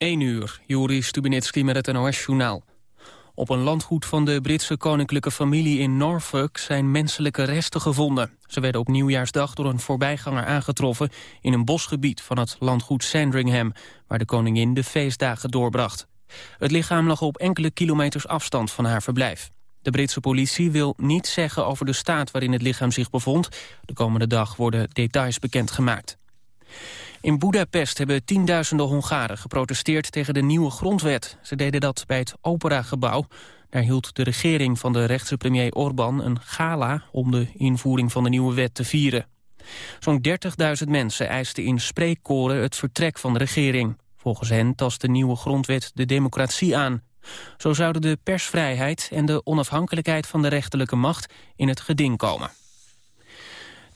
1 uur, Juri Stubinitski met het NOS-journaal. Op een landgoed van de Britse koninklijke familie in Norfolk zijn menselijke resten gevonden. Ze werden op nieuwjaarsdag door een voorbijganger aangetroffen in een bosgebied van het landgoed Sandringham, waar de koningin de feestdagen doorbracht. Het lichaam lag op enkele kilometers afstand van haar verblijf. De Britse politie wil niets zeggen over de staat waarin het lichaam zich bevond. De komende dag worden details bekendgemaakt. In Budapest hebben tienduizenden Hongaren geprotesteerd tegen de nieuwe grondwet. Ze deden dat bij het Operagebouw. Daar hield de regering van de rechtse premier Orbán een gala om de invoering van de nieuwe wet te vieren. Zo'n 30.000 mensen eisten in spreekkoren het vertrek van de regering. Volgens hen tast de nieuwe grondwet de democratie aan. Zo zouden de persvrijheid en de onafhankelijkheid van de rechterlijke macht in het geding komen.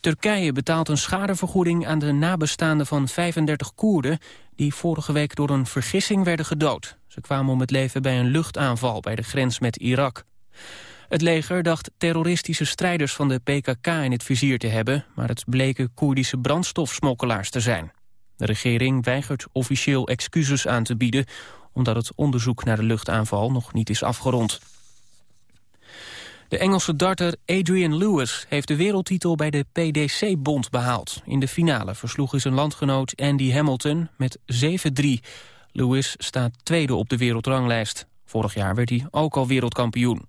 Turkije betaalt een schadevergoeding aan de nabestaanden van 35 Koerden... die vorige week door een vergissing werden gedood. Ze kwamen om het leven bij een luchtaanval bij de grens met Irak. Het leger dacht terroristische strijders van de PKK in het vizier te hebben... maar het bleken Koerdische brandstofsmokkelaars te zijn. De regering weigert officieel excuses aan te bieden... omdat het onderzoek naar de luchtaanval nog niet is afgerond. De Engelse darter Adrian Lewis heeft de wereldtitel bij de PDC-bond behaald. In de finale versloeg hij zijn landgenoot Andy Hamilton met 7-3. Lewis staat tweede op de wereldranglijst. Vorig jaar werd hij ook al wereldkampioen.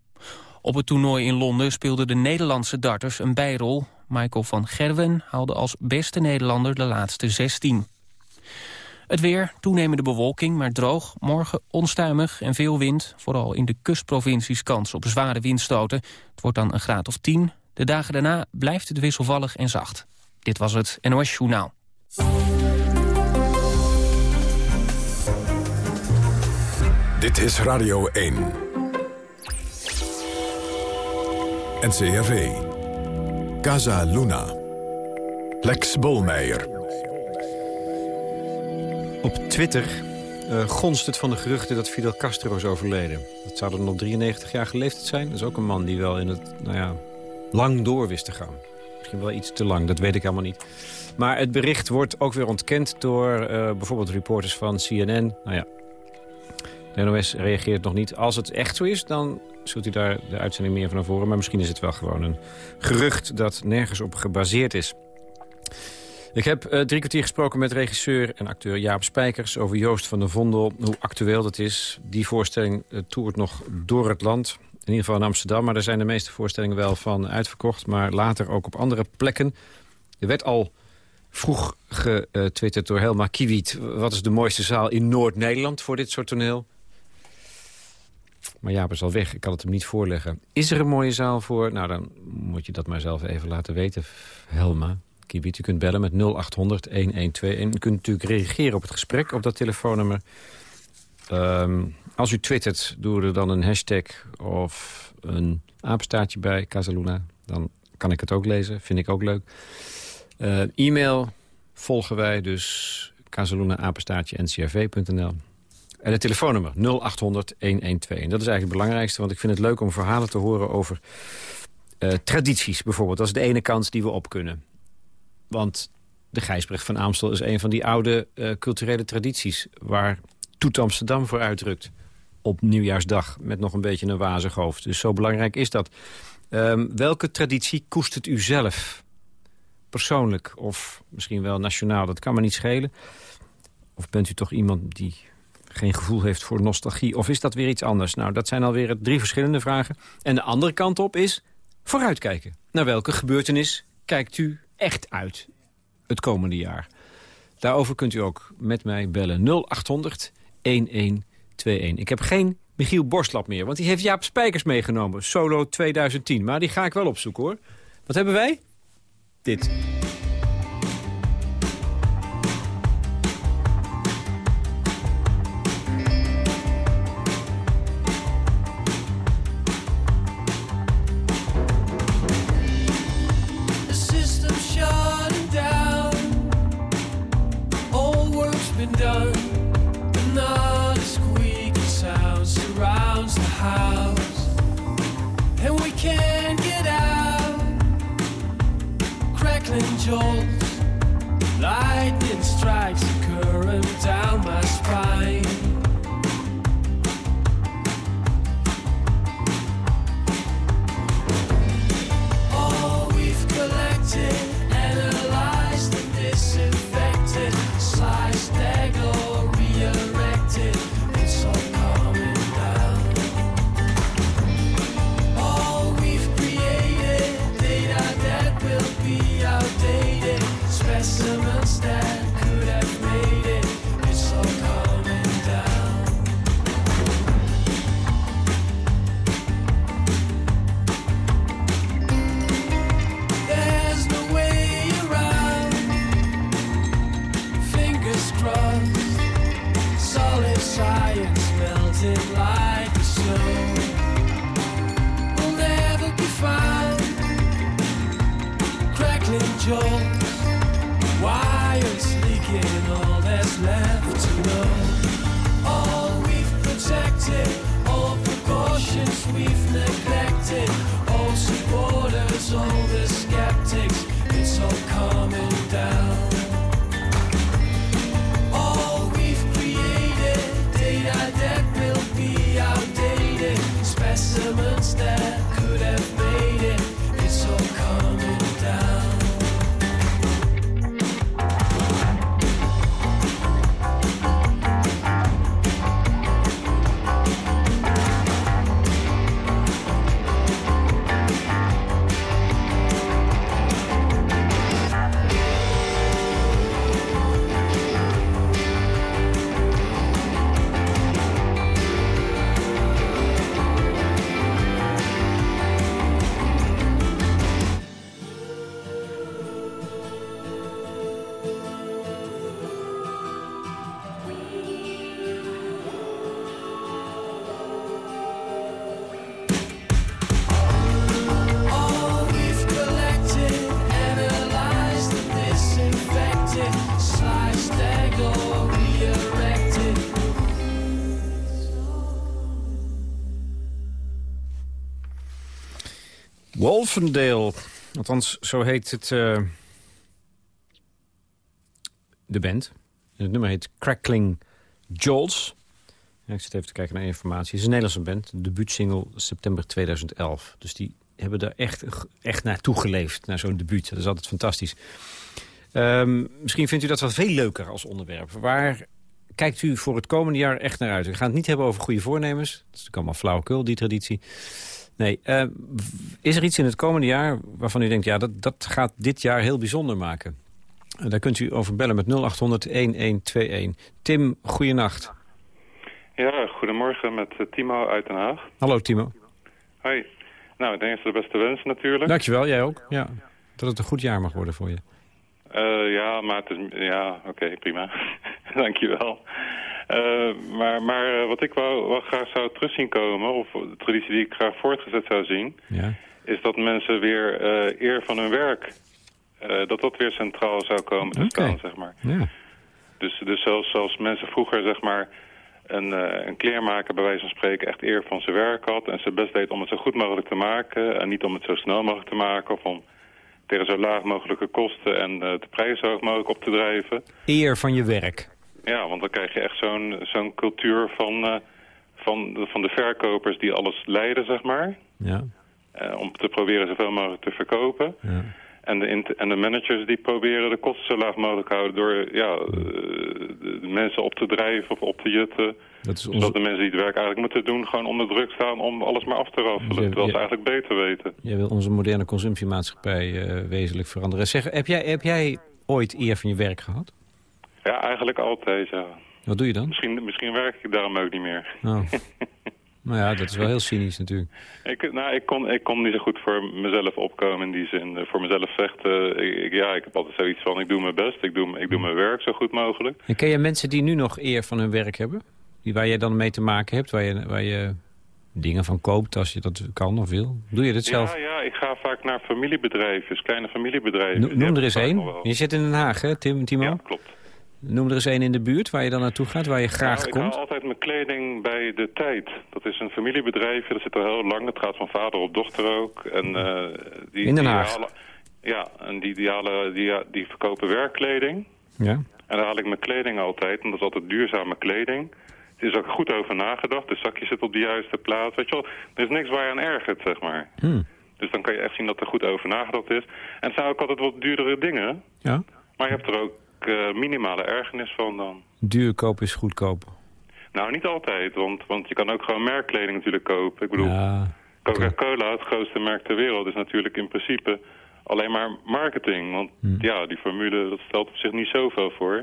Op het toernooi in Londen speelden de Nederlandse darters een bijrol. Michael van Gerwen haalde als beste Nederlander de laatste 16. Het weer, toenemende bewolking, maar droog. Morgen onstuimig en veel wind. Vooral in de kustprovincies kans op zware windstoten. Het wordt dan een graad of 10. De dagen daarna blijft het wisselvallig en zacht. Dit was het NOS Journaal. Dit is Radio 1. NCRV. Casa Luna. Lex Bolmeijer. Op Twitter uh, gonst het van de geruchten dat Fidel Castro is overleden. Dat zou dan nog 93 jaar geleefd zijn. Dat is ook een man die wel in het, nou ja, lang door wist te gaan. Misschien wel iets te lang, dat weet ik helemaal niet. Maar het bericht wordt ook weer ontkend door uh, bijvoorbeeld reporters van CNN. Nou ja, de NOS reageert nog niet. Als het echt zo is, dan zult u daar de uitzending meer van naar voren. Maar misschien is het wel gewoon een gerucht dat nergens op gebaseerd is. Ik heb uh, drie kwartier gesproken met regisseur en acteur Jaap Spijkers... over Joost van der Vondel, hoe actueel dat is. Die voorstelling uh, toert nog door het land. In ieder geval in Amsterdam, maar daar zijn de meeste voorstellingen wel van uitverkocht. Maar later ook op andere plekken. Er werd al vroeg getwitterd door Helma Kiewiet... wat is de mooiste zaal in Noord-Nederland voor dit soort toneel? Maar Jaap is al weg, ik kan het hem niet voorleggen. Is er een mooie zaal voor? Nou, dan moet je dat maar zelf even laten weten, Helma. Kibiet. U kunt bellen met 0800 1121. U kunt natuurlijk reageren op het gesprek op dat telefoonnummer. Um, als u twittert, doe er dan een hashtag of een apenstaartje bij, Casaluna. Dan kan ik het ook lezen, vind ik ook leuk. Uh, e-mail volgen wij dus casaluna-apenstaartje ncrv.nl. En het telefoonnummer 0800 1121. Dat is eigenlijk het belangrijkste, want ik vind het leuk om verhalen te horen over uh, tradities bijvoorbeeld. Dat is de ene kans die we op kunnen. Want de Gijsbrecht van Amstel is een van die oude uh, culturele tradities... waar Toet Amsterdam voor uitdrukt op nieuwjaarsdag... met nog een beetje een wazig hoofd. Dus zo belangrijk is dat. Um, welke traditie koestert u zelf? Persoonlijk of misschien wel nationaal, dat kan me niet schelen. Of bent u toch iemand die geen gevoel heeft voor nostalgie? Of is dat weer iets anders? Nou, dat zijn alweer drie verschillende vragen. En de andere kant op is vooruitkijken. Naar welke gebeurtenis kijkt u echt uit het komende jaar. Daarover kunt u ook met mij bellen 0800 1121. Ik heb geen Michiel Borstlap meer, want die heeft Jaap Spijkers meegenomen. Solo 2010, maar die ga ik wel opzoeken hoor. Wat hebben wij? Dit. Wolfendale. Althans, zo heet het... eh, de band. Het nummer heet Crackling Jolts. Ik zit even te kijken naar informatie. Het is een Nederlandse band. De debuutsingle september 2011. Dus die hebben er echt, echt naartoe geleefd. Naar zo'n debuut. Dat is altijd fantastisch. Ehm, misschien vindt u dat wel veel leuker als onderwerp. Waar kijkt u voor het komende jaar echt naar uit? We gaan het niet hebben over goede voornemens. Dat is natuurlijk allemaal flauwekul, die traditie. Nee, eh, is er iets in het komende jaar waarvan u denkt... ja, dat, dat gaat dit jaar heel bijzonder maken? En daar kunt u over bellen met 0800-1121. Tim, goeienacht. Ja, goedemorgen met eh, Timo uit Den Haag. Hallo Timo. Hoi. Nou, ten eerste de beste wensen natuurlijk. Dankjewel, jij ook. Ja, dat het een goed jaar mag worden voor je. Eh, ja, maar het is... Ja, oké, prima. Dankjewel. Uh, maar maar eh, wat ik wel, wel graag zou terug zien komen, of de traditie die ik graag voortgezet zou zien... Ja. is dat mensen weer eer van hun werk... dat dat weer centraal zou komen te staan, zeg maar. Ja. Dus, dus zelfs zoals mensen vroeger, zeg maar, een, een kleermaker bij wijze van spreken echt eer van zijn werk had en zijn best deed om het zo goed mogelijk te maken en niet om het zo snel mogelijk te maken of om tegen zo laag mogelijke kosten en eh, de prijzen zo hoog mogelijk op te drijven. Eer van je werk. Ja, want dan krijg je echt zo'n zo'n cultuur van, eh, van, de, van de verkopers die alles leiden, zeg maar. Ja. eh, om te proberen zoveel mogelijk te verkopen. ja. En de, en de managers die proberen de kosten zo laag mogelijk te houden... door ja, eh, de, mensen op te drijven of op te jutten. Dat is Zodat onze... de mensen die het werk eigenlijk moeten doen... gewoon onder druk staan om alles maar af te raffelen. Terwijl ze eigenlijk beter weten. Jij wil onze moderne consumptiemaatschappij eh, wezenlijk veranderen. Zeg, heb jij, heb jij ooit eer van je werk gehad? Ja, eigenlijk altijd, ja. Wat doe je dan? Misschien, misschien werk ik daarom ook niet meer. Oh. nou ja, dat is wel heel cynisch natuurlijk. Ik, nou, ik, kon, ik kon niet zo goed voor mezelf opkomen in die zin. Eh, Voor mezelf vechten. Ik, ik- ja, ik heb altijd zoiets van, ik doe mijn best. Ik doe, ik doe mijn werk zo goed mogelijk. En ken je mensen die nu nog eer van hun werk hebben? Die, waar je dan mee te maken hebt? Waar je, waar je dingen van koopt als je dat kan of wil? Doe je dat zelf? Ja, ja, ik ga vaak naar familiebedrijven, kleine familiebedrijven. No- noem er eens één. Je zit in Den Haag, hè, Tim, Timo? Ja, klopt. Noem er eens één in de buurt waar je dan naartoe gaat, waar je graag Nou, ik komt. haal altijd mijn kleding bij De Tijd. Dat is een familiebedrijfje, dat zit er heel lang. Dat gaat van vader op dochter ook. En, eh, die, In Den die Haag? halen- ja, en die, die, halen, die, die verkopen werkkleding. Ja? En daar haal ik mijn kleding altijd, en dat is altijd duurzame kleding. Het is ook goed over nagedacht, de zakje zit op de juiste plaats. Weet je wel, er is niks waar je aan ergert, zeg maar. Hm. Dus dan kan je echt zien dat er goed over nagedacht is. En het zijn ook altijd wat duurdere dingen, ja? maar je hebt er ook minimale ergernis van dan. Duur kopen is goedkoop. Nou, niet altijd, want, want je kan ook gewoon merkkleding natuurlijk kopen. Ik bedoel, Ja, Coca-Cola, het grootste merk ter wereld, is natuurlijk in principe alleen maar marketing. Want Hmm. ja, die formule, dat stelt op zich niet zoveel voor.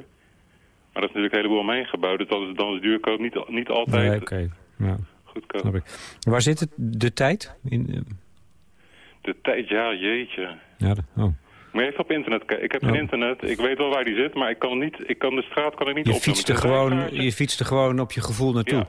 Maar dat is natuurlijk een heleboel omheen gebouwd. Dus dat is, dan is duurkoop niet, niet altijd nee, oké. Ja, goedkoop. snap ik. Waar zit het, de tijd? In, eh, De tijd, ja, jeetje. ja, de- oh. Je even op internet kijken. Ik heb geen internet. Ik weet wel waar die zit, maar ik kan, niet, ik kan de straat kan ik niet Je fietst, er gewoon, je fietst er gewoon op je gevoel naartoe. Ja.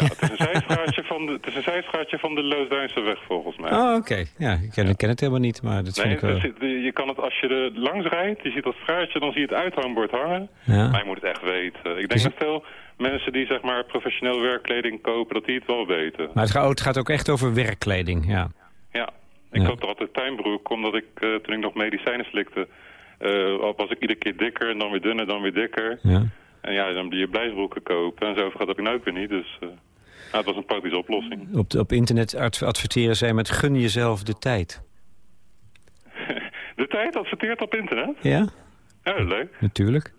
ja, het is een zijstraatje van de, het is een zijstraatje van de weg volgens mij. Oh, oké. Ja, ik ken, het helemaal niet, maar dat Nee, ik wel... is- je kan het als je er langs rijdt, je ziet dat straatje, dan zie je het uithangbord hangen. Ja. Maar je moet het echt weten. Ik denk dat veel mensen die zeg maar professioneel werkkleding kopen, dat die het wel weten. Maar het gaat, oh, het gaat ook echt over werkkleding, ja. Ja, ik Ja. koop er altijd tuinbroek, omdat ik eh, toen ik nog medicijnen slikte, eh, was ik iedere keer dikker en dan weer dunner, dan weer dikker. ja. En ja, dan moet je blijsbroeken kopen en zo gaat dat ik nou ook weer niet. Dus eh, nou, het was een praktische oplossing. Op, de- op internet adv- adverteren zij met gun jezelf de tijd. De tijd adverteert op internet? Ja, Ja, leuk. natuurlijk.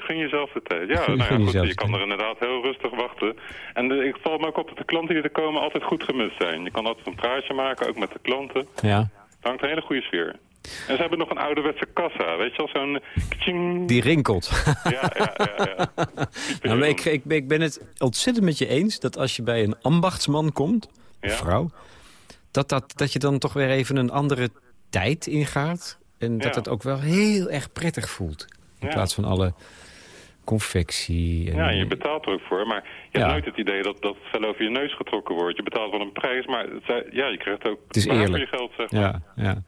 Gun jezelf de tijd. Ja, nou ja, goed, je kan er inderdaad heel rustig wachten. En de, ik val me ook op dat de klanten die er komen altijd goed gemust zijn. Je kan altijd een praatje maken, ook met de klanten. Ja. Het hangt een hele goede sfeer. En ze hebben nog een ouderwetse kassa, weet je wel, zo'n... Die rinkelt. Ja, ja, ja. ja. Nou, maar ik, ik, ik ben het ontzettend met je eens dat als je bij een ambachtsman komt, Ja. vrouw, dat, dat, dat je dan toch weer even een andere tijd ingaat. En dat Ja. het ook wel heel erg prettig voelt. In Ja. plaats van alle confectie. En, Ja, je betaalt er ook voor, maar je Ja. hebt nooit het idee dat dat fel over je neus getrokken wordt. Je betaalt wel een prijs, maar het, ja, je krijgt ook Het is waar eerlijk. voor je geld, zeg maar. Ja, ja.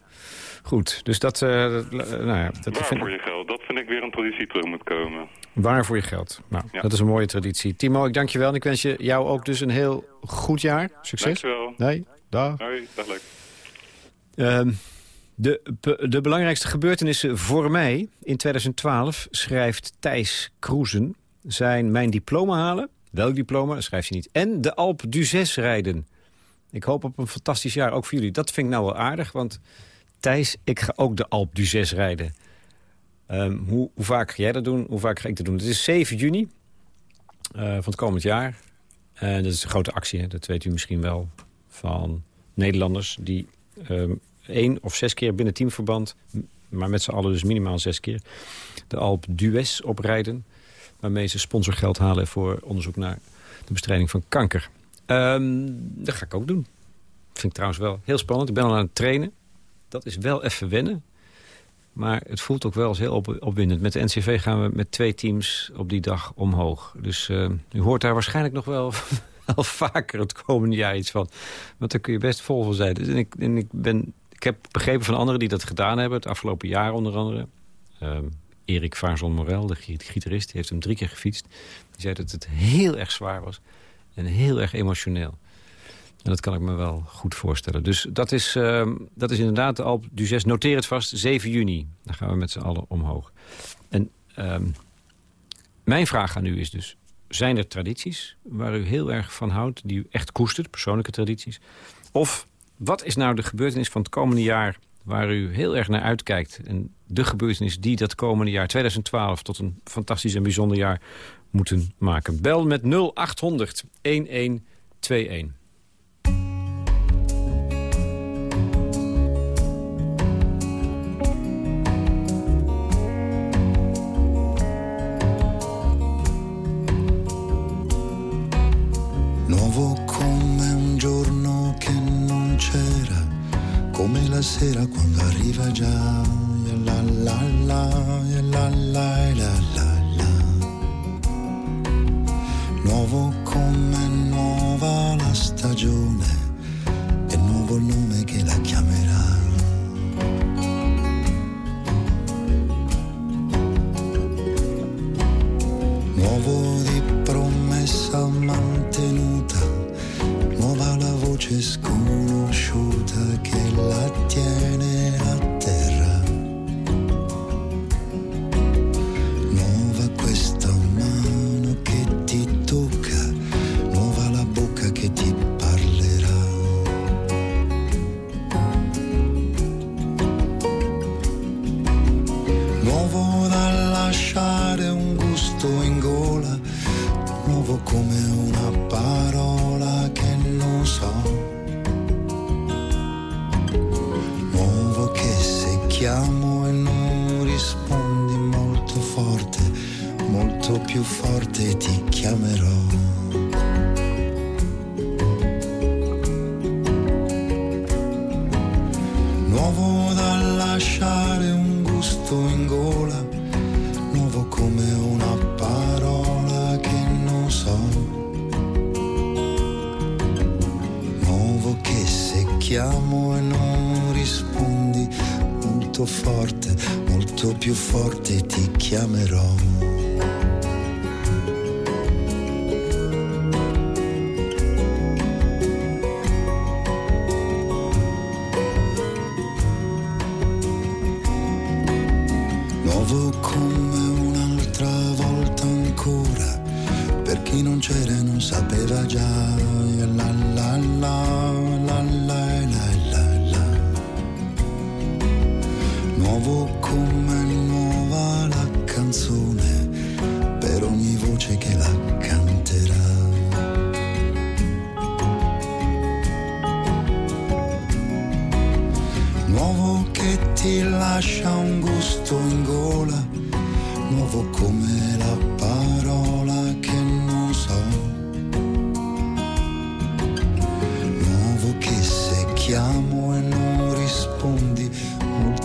Goed, dus dat, dat, nou ja, dat Waar vind voor je geld? Dat vind ik weer een traditie terug moet komen. Waar voor je geld. Nou, Ja. dat is een mooie traditie. Timo, ik dank je wel en ik wens je jou ook dus een heel goed jaar. Succes. Dankjewel. Nee, dag. Hoi, dag leuk. Ehm, de, de belangrijkste gebeurtenissen voor mij in 2012 schrijft Thijs Kroesen zijn mijn diploma halen. Welk diploma? Schrijft hij niet. En de Alp d'Huez rijden. Ik hoop op een fantastisch jaar, ook voor jullie. Dat vind ik nou wel aardig, want Thijs, ik ga ook de Alp d'Huez rijden. Ehm, hoe, hoe vaak ga jij dat doen? Hoe vaak ga ik dat doen? Het is 7 juni eh, van het komend jaar. En dat is een grote actie, dat weet u misschien wel, van Nederlanders... die ehm één of zes keer binnen teamverband... maar met z'n allen dus minimaal zes keer... de Alp d'Huez oprijden... waarmee ze sponsorgeld halen voor onderzoek naar de bestrijding van kanker. Ehm, dat ga ik ook doen. Vind ik trouwens wel heel spannend. Ik ben al aan het trainen. Dat is wel even wennen. Maar het voelt ook wel eens heel op, opwindend. Met de NCV gaan we met twee teams op die dag omhoog. Dus eh, u hoort daar waarschijnlijk nog wel, wel vaker het komende jaar iets van. Want daar kun je best vol van zijn. Dus ik, en ik, ben, ik heb begrepen van anderen die dat gedaan hebben... het afgelopen jaar onder andere. Ehm, Erik Vaarson Morel, de gi- gitarist, die heeft hem drie keer gefietst. Die zei dat het heel erg zwaar was. En heel erg emotioneel. En dat kan ik me wel goed voorstellen. Dus dat is, ehm, dat is inderdaad de Alp du 6. Noteer het vast, 7 juni. Dan gaan we met z'n allen omhoog. En ehm, mijn vraag aan u is dus... zijn er tradities waar u heel erg van houdt... die u echt koestert, persoonlijke tradities? Of wat is nou de gebeurtenis van het komende jaar... waar u heel erg naar uitkijkt? En de gebeurtenis die dat komende jaar 2012... tot een fantastisch en bijzonder jaar moeten maken. Bel met 0800 1121. La sera quando arriva già. La la la, la la la la la. Nuovo come nuova la stagione, e nuovo nome che la chiamerà. Nuovo di promessa mantenuta, nuova la voce sconosciuta che la tiene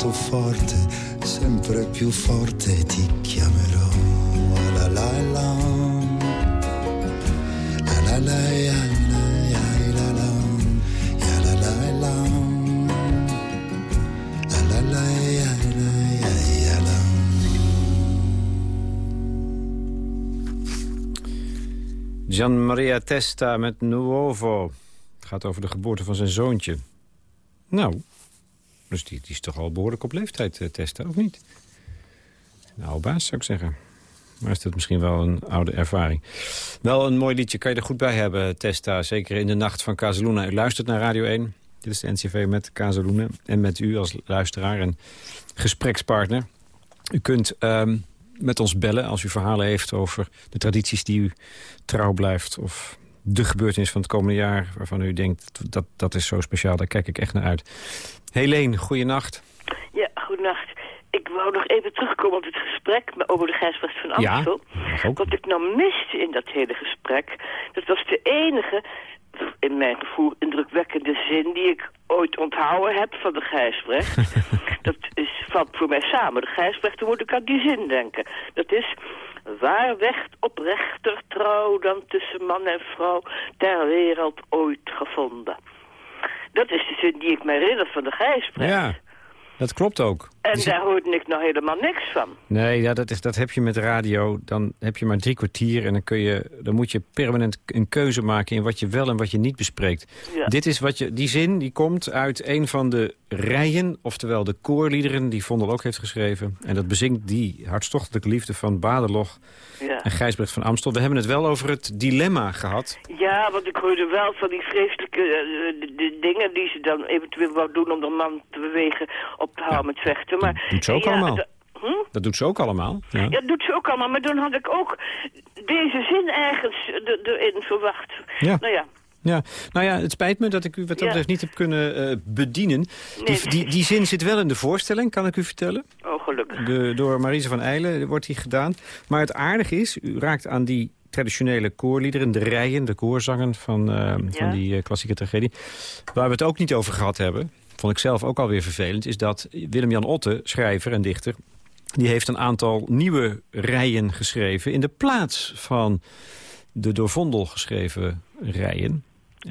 molto forte, sempre più forte ti chiamerò. La la la, la la la. Gian Maria Testa met Nuovo. Het gaat over de geboorte van zijn zoontje. Nou, dus die, is toch al behoorlijk op leeftijd, eh, Testa, of niet? Oude baas, zou ik zeggen. Maar is dat misschien wel een oude ervaring. Wel een mooi liedje, kan je er goed bij hebben, Testa. Zeker in de nacht van Casaluna. U luistert naar Radio 1. Dit is de NCV met Casaluna. En met u als luisteraar en gesprekspartner. U kunt ehm, met ons bellen als u verhalen heeft over de tradities die u trouw blijft... of de gebeurtenis van het komende jaar waarvan u denkt... dat, dat is zo speciaal, daar kijk ik echt naar uit. Helene, goeienacht. Ja, goedenacht. Ik wou nog even terugkomen op het gesprek met- over de Gijsbrecht van Ja, Amstel. ook. Wat ik nou miste in dat hele gesprek, dat was de enige, in mijn gevoel, indrukwekkende zin die ik ooit onthouden heb van de Gijsbrecht. dat is, valt voor mij samen. De Gijsbrecht, dan moet ik aan die zin denken. Dat is, waar werd oprechter trouw dan tussen man en vrouw ter wereld ooit gevonden? Dat is de zin die ik me herinner van de Gijsbrecht. Ja, dat klopt ook. En Die- daar hoorde ik nou helemaal niks van. Nee, ja, dat, is, dat heb je met radio. Dan heb je maar drie kwartier en dan, kun je, dan moet je permanent een keuze maken... in wat je wel en wat je niet bespreekt. Ja. Dit is wat je, die zin die komt uit een van de rijen... oftewel de koorliederen die Vondel ook heeft geschreven. En dat bezingt die hartstochtelijke liefde van Baderlog Ja. en Gijsbrecht van Amstel. We hebben het wel over het dilemma gehad. ja, want ik hoorde wel van die vreselijke eh, de, de dingen die ze dan eventueel wou doen om de man te bewegen op te houden met vechten. Maar, doet ze ook ja, allemaal. hm? Dat doet ze ook allemaal. Ja. Ja, dat doet ze ook allemaal. Maar toen had ik ook deze zin ergens er- erin verwacht. Ja. Nou ja, Ja, nou ja, het spijt me dat ik u wat dat betreft niet heb kunnen eh, bedienen. Nee. die, die zin zit wel in de voorstelling, kan ik u vertellen. oh gelukkig. De, door Marise van Eilen wordt die gedaan. Maar het aardige is, u raakt aan die traditionele koorliederen... de rijen, de koorzangen van, eh, van die eh, klassieke tragedie. Waar we het ook niet over gehad hebben... vond ik zelf ook alweer vervelend... is dat Willem-Jan Otte, schrijver en dichter... die heeft een aantal nieuwe rijen geschreven... in de plaats van de door Vondel geschreven rijen.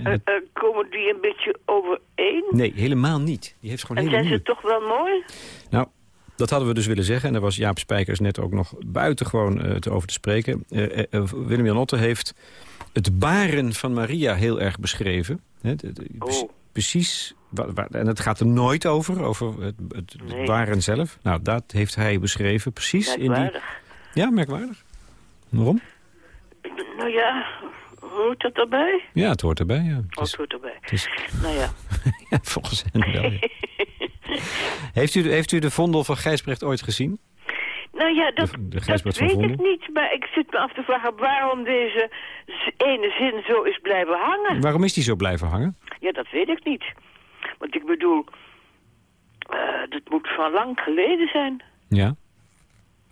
Eh, komen die een beetje overeen? nee, helemaal niet. Die heeft gewoon En zijn nieuwe... ze toch wel mooi? Nou, dat hadden we dus willen zeggen. En daar was Jaap Spijkers net ook nog buitengewoon eh te over te spreken. Willem-Jan Otte heeft het baren van Maria heel erg beschreven. Hè, de- de- pre- Oh. Precies, en het gaat er nooit over, over het, het, Nee. baren zelf. Nou, dat heeft hij beschreven, precies. In die... Merkwaardig. Ja, merkwaardig. Waarom? Nou ja, hoort dat erbij? Ja, het hoort erbij, ja. Het Oh, hoort erbij. het is- Nou ja. ja, volgens hen wel, ja. heeft, u, de- heeft u de vondel van Gijsbrecht ooit gezien? Nou ja, dat, De- de dat Gijsbrecht van weet ik niet. Maar ik zit me af te vragen waarom deze ene zin zo is blijven hangen. Waarom is die zo blijven hangen? Ja, dat weet ik niet. Want ik bedoel, eh dat moet van lang geleden zijn. Ja.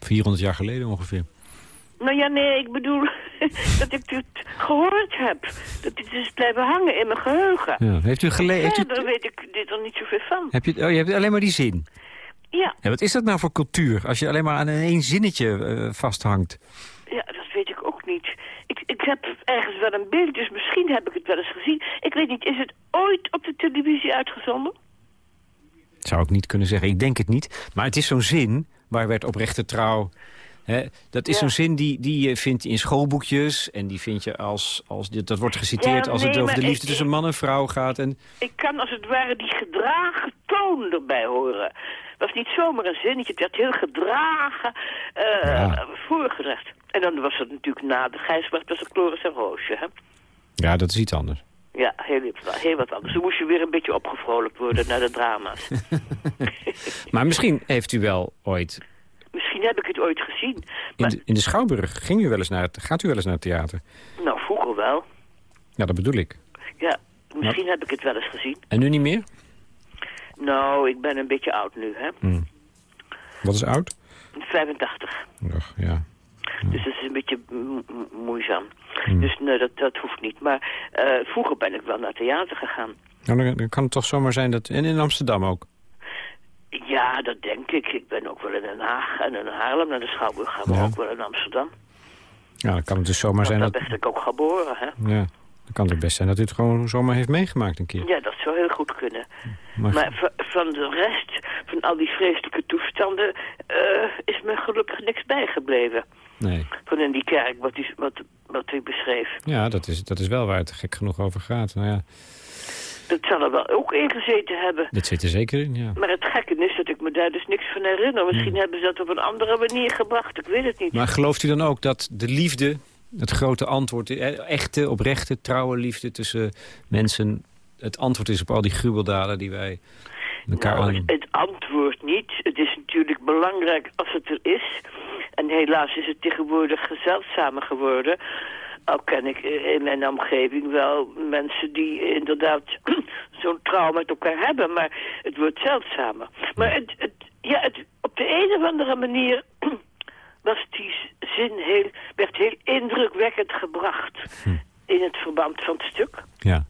400 jaar geleden ongeveer. Nou ja, nee, ik bedoel dat ik het gehoord heb. Dat het is blijven hangen in mijn geheugen. Ja. Heeft u gelezen? Verder weet ik dit er niet zoveel van. Heb je, oh, je hebt alleen maar die zin. Ja, En wat is dat nou voor cultuur? Als je alleen maar aan één zinnetje eh, vasthangt. ja, dat weet ik ook niet. Ik, ik heb ergens wel een beeld, dus misschien heb ik het wel eens gezien. Ik weet niet, is het ooit op de televisie uitgezonden? Zou ik niet kunnen zeggen. Ik denk het niet. Maar het is zo'n zin waar werd oprechte trouw... Hè, dat is Ja. zo'n zin die, die je vindt in schoolboekjes. En die vind je als... als dat wordt geciteerd Ja, als het over de liefde ik- tussen man en vrouw gaat. En, Ik kan als het ware die gedragen toon erbij horen. Het was niet zomaar een zinnetje, het werd heel gedragen Ja. voorgelegd. En dan was het natuurlijk na de Gijsbrecht, was het Chloris en Roosje, hè? ja, dat is iets anders. Ja, heel, heel wat anders. Dan moest je weer een beetje opgevrolijkt worden naar de drama's. Maar misschien heeft u wel ooit... Misschien heb ik het ooit gezien. In Maar, de, in de Schouwburg ging u wel eens naar het, gaat u wel eens naar het theater? nou, vroeger wel. Ja, dat bedoel ik. Ja, misschien heb ik het wel eens gezien. En nu niet meer? Nou, ik ben een beetje oud nu, hè. Wat is oud? 85. Och, ja. Dus dat is een beetje mo- mo- moeizaam. Hmm. Dus nee, dat, dat hoeft niet. Maar eh, vroeger ben ik wel naar theater gegaan. Nou, dan, dan kan het toch zomaar zijn dat... En in Amsterdam ook. Ja, dat denk ik. Ik ben ook wel in Den Haag en in Haarlem naar de Schouwburg gaan, maar ook wel in Amsterdam. Ja, dan kan het dus zomaar Want zijn daar dat... ben ik ook geboren, hè. Ja, dan kan het best zijn dat u het gewoon zomaar heeft meegemaakt een keer. Ja, dat zou heel goed kunnen. Maar, Maar va- van de rest, van al die vreselijke toestanden, eh, is me gelukkig niks bijgebleven. nee. Van in die kerk, wat u, wat, wat u beschreef. Ja, dat is, dat is wel waar het gek genoeg over gaat. Nou ja, Dat zal er wel ook ingezeten hebben. dat zit er zeker in, ja. Maar het gekke is dat ik me daar dus niks van herinner. Misschien hebben ze dat op een andere manier gebracht, ik weet het niet. Maar gelooft u dan ook dat de liefde, het grote antwoord... eh, echte, oprechte, trouwe liefde tussen mensen... het antwoord is op al die gruweldaden die wij elkaar Nou, aan... het antwoord niet. Het is natuurlijk belangrijk als het er is. En helaas is het tegenwoordig zeldzamer geworden. Al ken ik eh, in mijn omgeving wel mensen die inderdaad zo'n trouw met elkaar hebben. Maar het wordt zeldzamer. Maar het, het, ja, het, op de een of andere manier was die zin heel, werd heel indrukwekkend gebracht. In het verband van het stuk. Ja.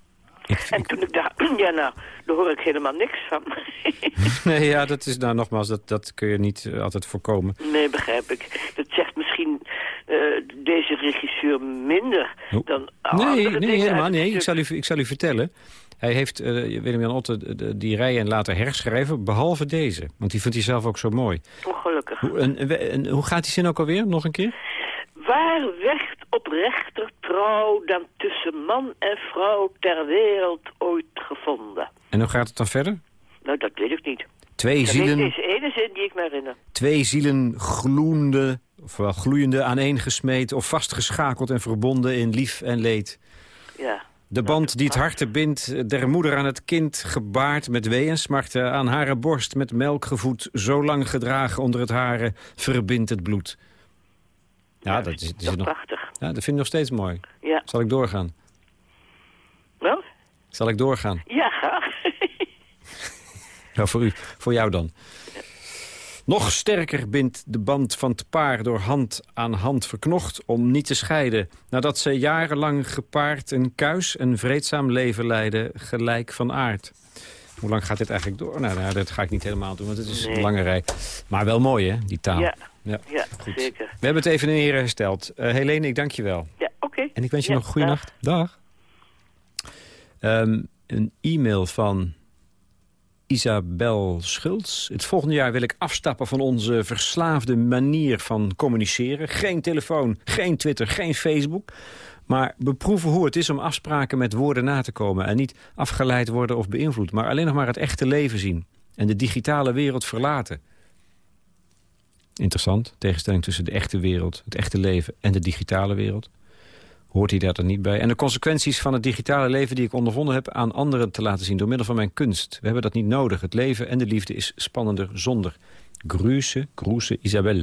Ik, En toen ik daar, ja nou, daar hoor ik helemaal niks van. nee, ja, dat is nou nogmaals, dat, dat kun je niet eh, altijd voorkomen. Nee, begrijp ik. Dat zegt misschien eh, deze regisseur minder dan Nee, andere nee, helemaal nee. Ik zal u, ik zal u vertellen. Hij heeft eh, Willem-Jan Otte de- de- die rijen laten herschrijven, behalve deze. Want die vindt hij zelf ook zo mooi. Ongelukkig. Hoe, en, hoe gaat die zin ook alweer? Nog een keer? Waar werd oprechter trouw dan tussen man en vrouw ter wereld ooit gevonden? En hoe gaat het dan verder? Nou, dat weet ik niet. Twee Dat is zielen, deze ene zin die ik me herinner. twee zielen gloende, ofwel gloeiende aaneengesmeten... of vastgeschakeld en verbonden in lief en leed. Ja. De band die het harte bindt, der moeder aan het kind gebaard... met wee en smarten aan hare borst met melk gevoed... zo lang gedragen onder het haren, verbindt het bloed. Ja, is Dat is nog, prachtig. ja, dat vind ik nog steeds mooi. Ja. Zal ik doorgaan? Wel? Zal ik doorgaan? Ja, graag. Nou, voor u, voor jou dan. Nog sterker bindt de band van het paar door hand aan hand verknocht... om niet te scheiden, nadat ze jarenlang gepaard... een kuis en vreedzaam leven leiden, gelijk van aard. Hoe lang gaat dit eigenlijk door? Nou, nou, dat ga ik niet helemaal doen, want het is Nee. een lange rij. Maar wel mooi, hè, die taal. Ja, Ja. ja Goed. zeker. We hebben het even in ere hersteld. Eh Helene, ik dank je wel. Ja, oké. En ik wens je Ja, nog een goede dag. nacht. Dag. Ehm, een e-mail van Isabel Schultz. Het volgende jaar wil ik afstappen van onze verslaafde manier van communiceren. Geen telefoon, geen Twitter, geen Facebook. Maar beproeven hoe het is om afspraken met woorden na te komen... en niet afgeleid worden of beïnvloed... maar alleen nog maar het echte leven zien. En de digitale wereld verlaten. Interessant, tegenstelling tussen de echte wereld, het echte leven... en de digitale wereld. Hoort hij daar dan niet bij? En de consequenties van het digitale leven die ik ondervonden heb... aan anderen te laten zien door middel van mijn kunst. We hebben dat niet nodig. Het leven en de liefde is spannender zonder. Groese, Groese, Isabel.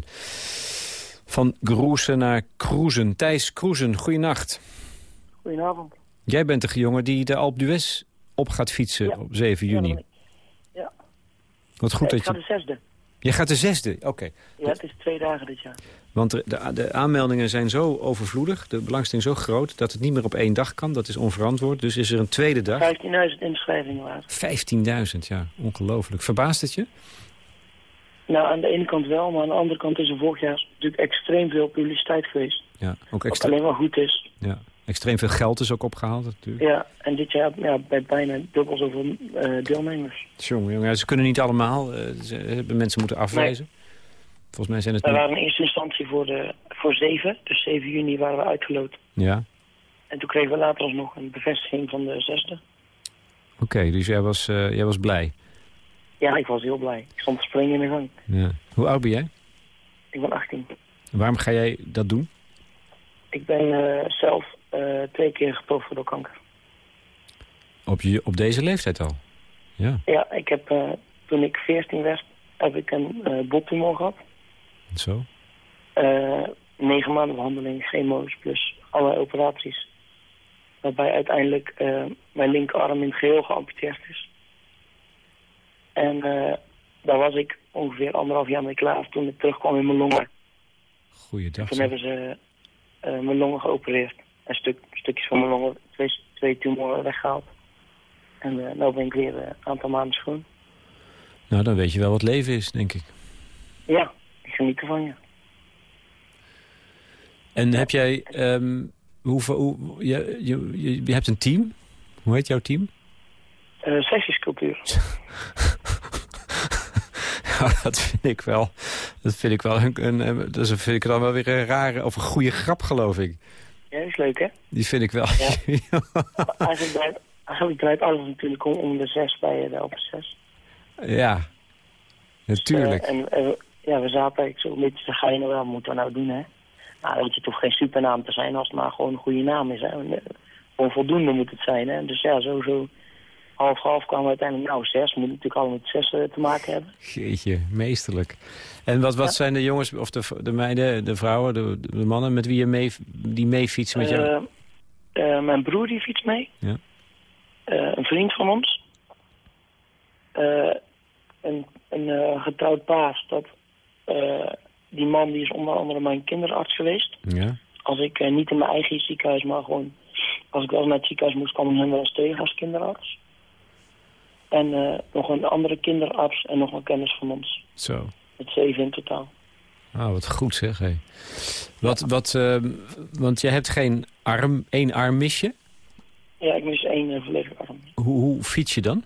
Van Groese naar Kroezen. Thijs Kroezen, goeienacht. Goedenavond. Jij bent de jongen die de Alpe d'Huez op gaat fietsen Ja. op 7 Ja, dat juni. ik. Ja. Wat goed Ja, ik dat ga je... de zesde. Je gaat de zesde, oké. Ja, het is twee dagen dit jaar. Want de, de, aanmeldingen zijn zo overvloedig, de belangstelling zo groot... dat het niet meer op één dag kan. Dat is onverantwoord. Dus is er een tweede dag. 15.000 inschrijvingen waren. 15.000, ja. Ongelooflijk. Verbaast het je? Nou, aan de ene kant wel, maar aan de andere kant is er vorig jaar natuurlijk extreem veel publiciteit geweest. Ja, ook Wat extre alleen maar goed is. ja. extreem veel geld is ook opgehaald natuurlijk. Ja, en dit jaar ja, bij bijna dubbel zoveel eh, deelnemers. Jongen, jongen, ja, ze kunnen niet allemaal. eh, ze hebben mensen moeten afwijzen. Volgens mij zijn het nu... waren in eerste instantie voor, de, voor 7, dus 7 juni waren we uitgeloot. Ja, En toen kregen we later alsnog een bevestiging van de zesde. oké. dus jij was, eh, jij was blij. Ja, ik was heel blij. Ik stond te springen in de gang. Ja. Hoe oud ben jij? Ik ben 18. Waarom ga jij dat doen? Ik ben eh, zelf eh, twee keer getroffen door kanker. Op, je, op deze leeftijd al? Ja, Ja, ik heb toen ik 14 werd, heb ik een bottumor gehad. Zo. Eh, negen maanden behandeling, chemo's plus alle operaties. Waarbij uiteindelijk eh, mijn linkerarm in het geheel geamputeerd is. En eh, daar was ik ongeveer anderhalf jaar mee klaar toen ik terugkwam in mijn longen. Goeiedag. Toen hebben ze mijn longen geopereerd. En stuk, stukjes van mijn longen, twee, twee tumoren weggehaald. En uh, nu ben ik weer een aantal maanden schoon. Nou, dan weet je wel wat leven is, denk ik. Ja, ik geniet ervan, ja. En heb jij... ehm, hoeveel, hoe, je, je, je, je hebt een team. Hoe heet jouw team? Uh, sessiescultuur. Ja, dat vind ik wel. Dat vind ik wel een, een, een- dat vind ik dan wel weer een rare of een goede grap, geloof ik. Ja, is leuk, hè? Die vind ik wel. Eigenlijk draait, eigenlijk draait alles natuurlijk om, om de zes bij de Alpen 6. ja, natuurlijk. en eh, ja, we zaten eigenlijk zo een beetje te geinen, wat moeten we nou doen, hè? Nou, weet je, het hoeft geen supernaam te zijn als het maar gewoon een goede naam is, hè? Gewoon voldoende moet het zijn, hè? Dus ja, sowieso half-half kwamen we uiteindelijk, nou, zes. Moet natuurlijk allemaal met zes eh, te maken hebben. Jeetje, meesterlijk. En wat, wat zijn de jongens, of de, de meiden, de vrouwen, de, de mannen met wie je mee, die mee fietsen met jou? Eh, eh, mijn broer die fietst mee. Ja. Een vriend van ons. Een een getrouwd paar. Dat, die man die is onder andere mijn kinderarts geweest. Ja. Als ik eh, niet in mijn eigen ziekenhuis, maar gewoon... Als ik wel naar het ziekenhuis moest, kwam ik hem wel eens tegen als kinderarts. En eh, nog een andere kinderarts en nog een kennis van ons. Zo. Met zeven in totaal. Ah, wat goed zeg. Hé. Wat, wat, ehm, want jij hebt geen arm, één arm mis je. Ja, ik mis één uh, volledige arm. Hoe, hoe fiets je dan?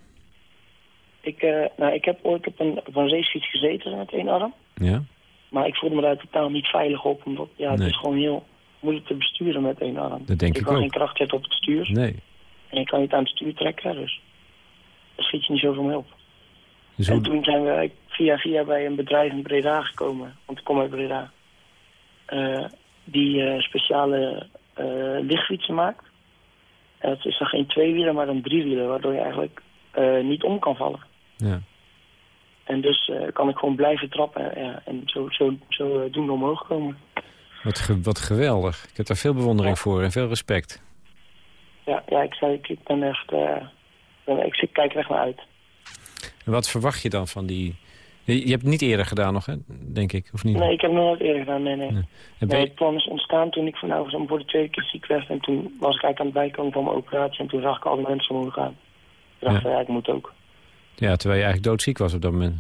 Ik, eh, nou, ik heb ooit op een, een racefiets gezeten met één arm. Ja. Maar ik voelde me daar totaal niet veilig op. Omdat ja, het Nee. is gewoon heel moeilijk te besturen met één arm. Dat denk je ik kan ook. geen kracht zetten op het stuur. Nee. En je kan niet aan het stuur trekken. Dus daar schiet je niet zoveel mee op. Dus En hoe, toen zijn we via via bij een bedrijf in Breda gekomen. Want ik kom uit Breda. eh, die eh, speciale eh, lichtfietsen maakt. En het is dan geen tweewieler, maar een driewieler. Waardoor je eigenlijk niet om kan vallen. ja. En dus eh, kan ik gewoon blijven trappen eh, en zo, zo, zo eh, doen omhoog komen. wat, ge- wat geweldig. Ik heb daar veel bewondering voor en veel respect. Ja, ja ik, zei, ik, ik ben echt... ben- ik, ik kijk er echt naar uit. En wat verwacht je dan van die... Je, hebt het niet eerder gedaan nog, hè? denk ik, of niet? Nee, ik heb het nog nooit eerder gedaan, nee, nee. En het plan is ontstaan toen ik van nou voor de tweede keer ziek werd. En toen was ik eigenlijk aan het bijkomen van mijn operatie. En toen zag ik al die mensen omhoog gaan. Ik dacht, Ja. ja. ik moet ook. Ja, terwijl je eigenlijk doodziek was op dat moment.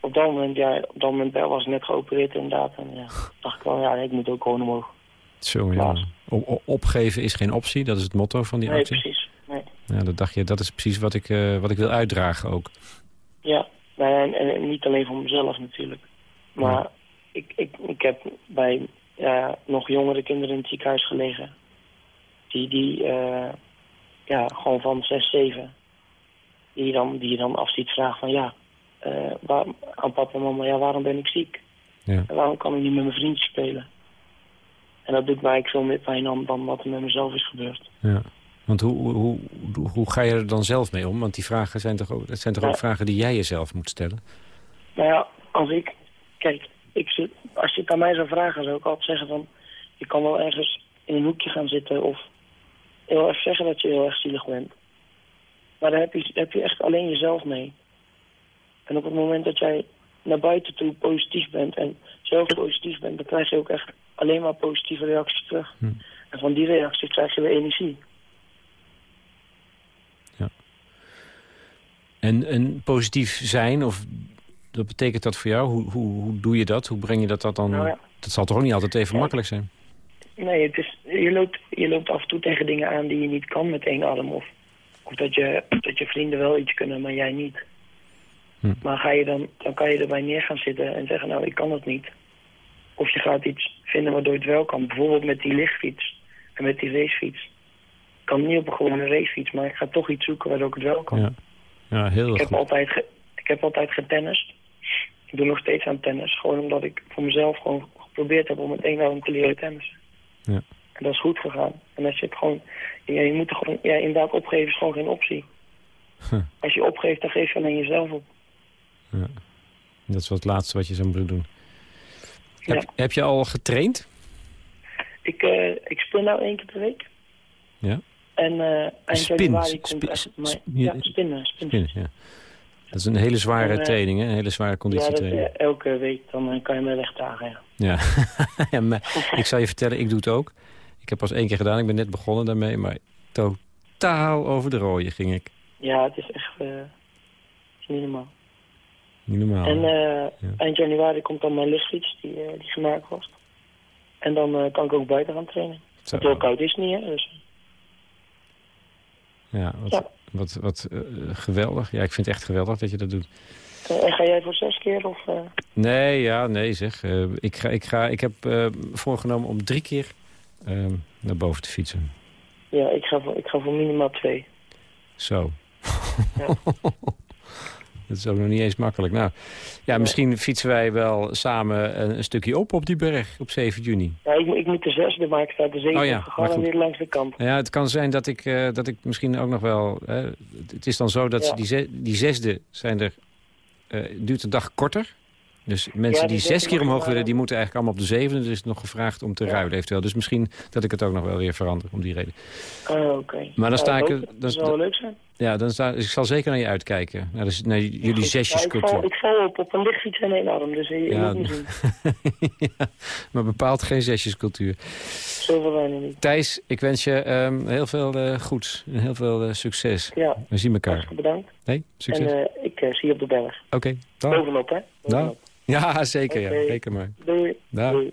Op dat moment, ja, op dat moment was ik net geopereerd inderdaad. En ja, dacht ik wel, ja, ik moet ook gewoon omhoog. Zo, ja. Opgeven is geen optie, dat is het motto van die Nee, actie. precies. Nee. Ja, dat dacht je, dat is precies wat ik, eh, wat ik wil uitdragen ook. Ja, en, en niet alleen voor mezelf natuurlijk. Maar Ja. ik, ik, ik heb bij ja, nog jongere kinderen in het ziekenhuis gelegen. Die, die eh, ja, gewoon van 6, 7. Die je dan, die je dan afziet vragen van ja, eh, waar, aan papa en mama, ja, waarom ben ik ziek? Ja. En waarom kan ik niet met mijn vriendjes spelen? En dat doet mij eigenlijk veel meer pijn dan, dan wat er met mezelf is gebeurd. Ja. Want hoe, hoe, hoe, hoe ga je er dan zelf mee om? Want die vragen zijn toch ook, dat zijn toch ook vragen die jij jezelf moet stellen? Nou ja, als ik... Kijk, ik zit, als je het aan mij zou vragen, zou ik altijd zeggen van... Je kan wel ergens in een hoekje gaan zitten of heel erg zeggen dat je heel erg zielig bent. Maar daar heb je, heb je echt alleen jezelf mee. En op het moment dat jij naar buiten toe positief bent en zelf positief bent... dan krijg je ook echt alleen maar positieve reacties terug. Hm. En van die reacties krijg je weer energie. En, en positief zijn of dat betekent dat voor jou? Hoe, hoe, hoe doe je dat? Hoe breng je dat, dat dan... Nou ja. Dat zal toch ook niet altijd even makkelijk zijn? Nee, het is, je, loopt, je loopt af en toe tegen dingen aan die je niet kan met één adem. Of, of dat, je, dat je vrienden wel iets kunnen, maar jij niet. Hm. Maar ga je dan, dan kan je erbij neer gaan zitten en zeggen, nou, ik kan het niet. Of je gaat iets vinden waardoor je het wel kan. Bijvoorbeeld met die lichtfiets en met die racefiets. Ik kan niet op een gewone racefiets, maar ik ga toch iets zoeken waardoor ik het wel kan. Ja, ja heel Ik heb, altijd ge- ik heb altijd getennist. Ik doe nog steeds aan tennis. Gewoon omdat ik voor mezelf gewoon geprobeerd heb om met één adem te leren tennissen. Ja. En dat is goed gegaan. En als je het gewoon... Ja, je moet er gewoon... Ja, inderdaad, opgeven is gewoon geen optie. Huh. Als je opgeeft, dan geef je alleen jezelf op. Dat is wat het laatste wat je zou moeten doen. Ja. Heb, je al getraind? Ik, eh, ik spin nou één keer per week. Ja. En eh eind Spin, januari komt echt... mijn- ja, spinnen. spinnen. Spinnen, ja. Dat is een hele zware En, eh, training, hè? Een hele zware Ja, dat, conditietraining. eh, elke week dan kan je me wegdagen, ja. Ja, ja maar ik zal je vertellen, ik doe het ook. Ik heb pas één keer gedaan, ik ben net begonnen daarmee, maar totaal over de rooien ging ik. Ja, het is echt... het is niet normaal. Niet normaal. En eh, Ja. eind januari komt dan mijn luchtfiets die, eh, die gemaakt was. En dan kan ik ook buiten gaan trainen. Zo. Want heel koud is het niet, hè. Dus, Ja, wat, Ja. wat, wat geweldig. Ja, ik vind het echt geweldig dat je dat doet. en ga jij voor zes keer of... Nee, ja, nee zeg. Ik, ga, ik, ga, ik heb voorgenomen om drie keer eh, naar boven te fietsen. ja, ik ga, voor, ik ga voor minimaal twee. Zo. Ja. dat is ook nog niet eens makkelijk. Nou, ja, misschien fietsen wij wel samen een, een stukje op op die berg op 7 juni. Ja, ik, moet- ik moet de zesde, maar ik sta de zevende Oh ja, weer langs de kant. Ja, het kan zijn dat ik, eh, dat ik misschien ook nog wel... het is dan zo dat die zesde zijn er, eh, duurt de dag korter. Dus mensen Ja, die die zes keer omhoog willen, die moeten eigenlijk allemaal op de zevende. Dus nog gevraagd om te Ja. ruilen eventueel. Dus misschien dat ik het ook nog wel weer verander om die reden. Oh, oké. Maar dan sta ik er- Dat dan- zou wel leuk zijn. Ja, dan sta, ik zal zeker naar je uitkijken. Naar, de, naar jullie. Ja, ik, val, zesjescultuur. ik val op op een lichtfiets en één arm, dus je, moet niet zien. ja, maar bepaald geen zesjescultuur. Zoveel er niet. Thijs, ik wens je ehm, heel veel eh, goeds en heel veel eh, succes. Ja, We zien elkaar. hartstikke bedankt. Nee, succes. En eh, ik zie je op de berg. Oké, dag. Bovenop, hè? Bovenop. Ja, zeker. Ja. Reken maar. Doei. Doei.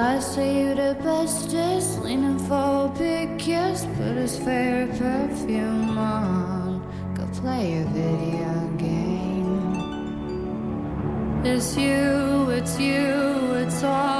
I say you the bestest, leaning for a big kiss, put his favorite perfume on, go play a video game. It's you, it's you, it's all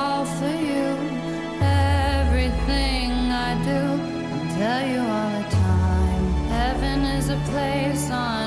place on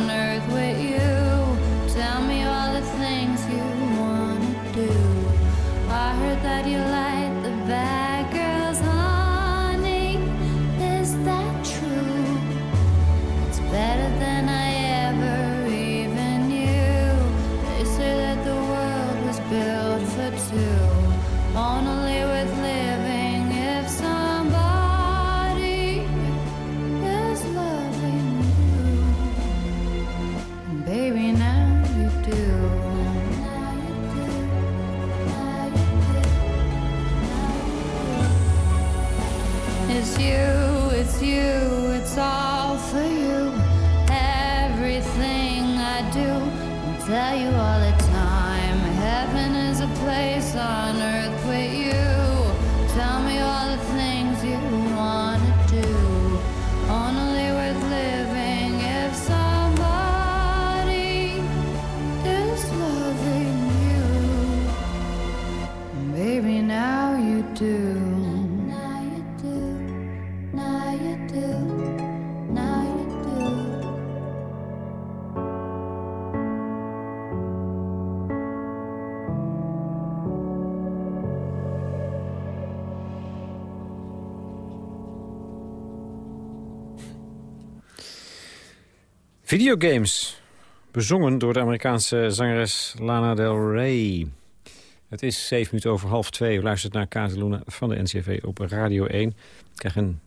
Videogames. Bezongen door de Amerikaanse zangeres Lana Del Rey. Het is zeven minuten over half twee. U luistert naar Kazeluna van de NCV op Radio 1. Ik krijg een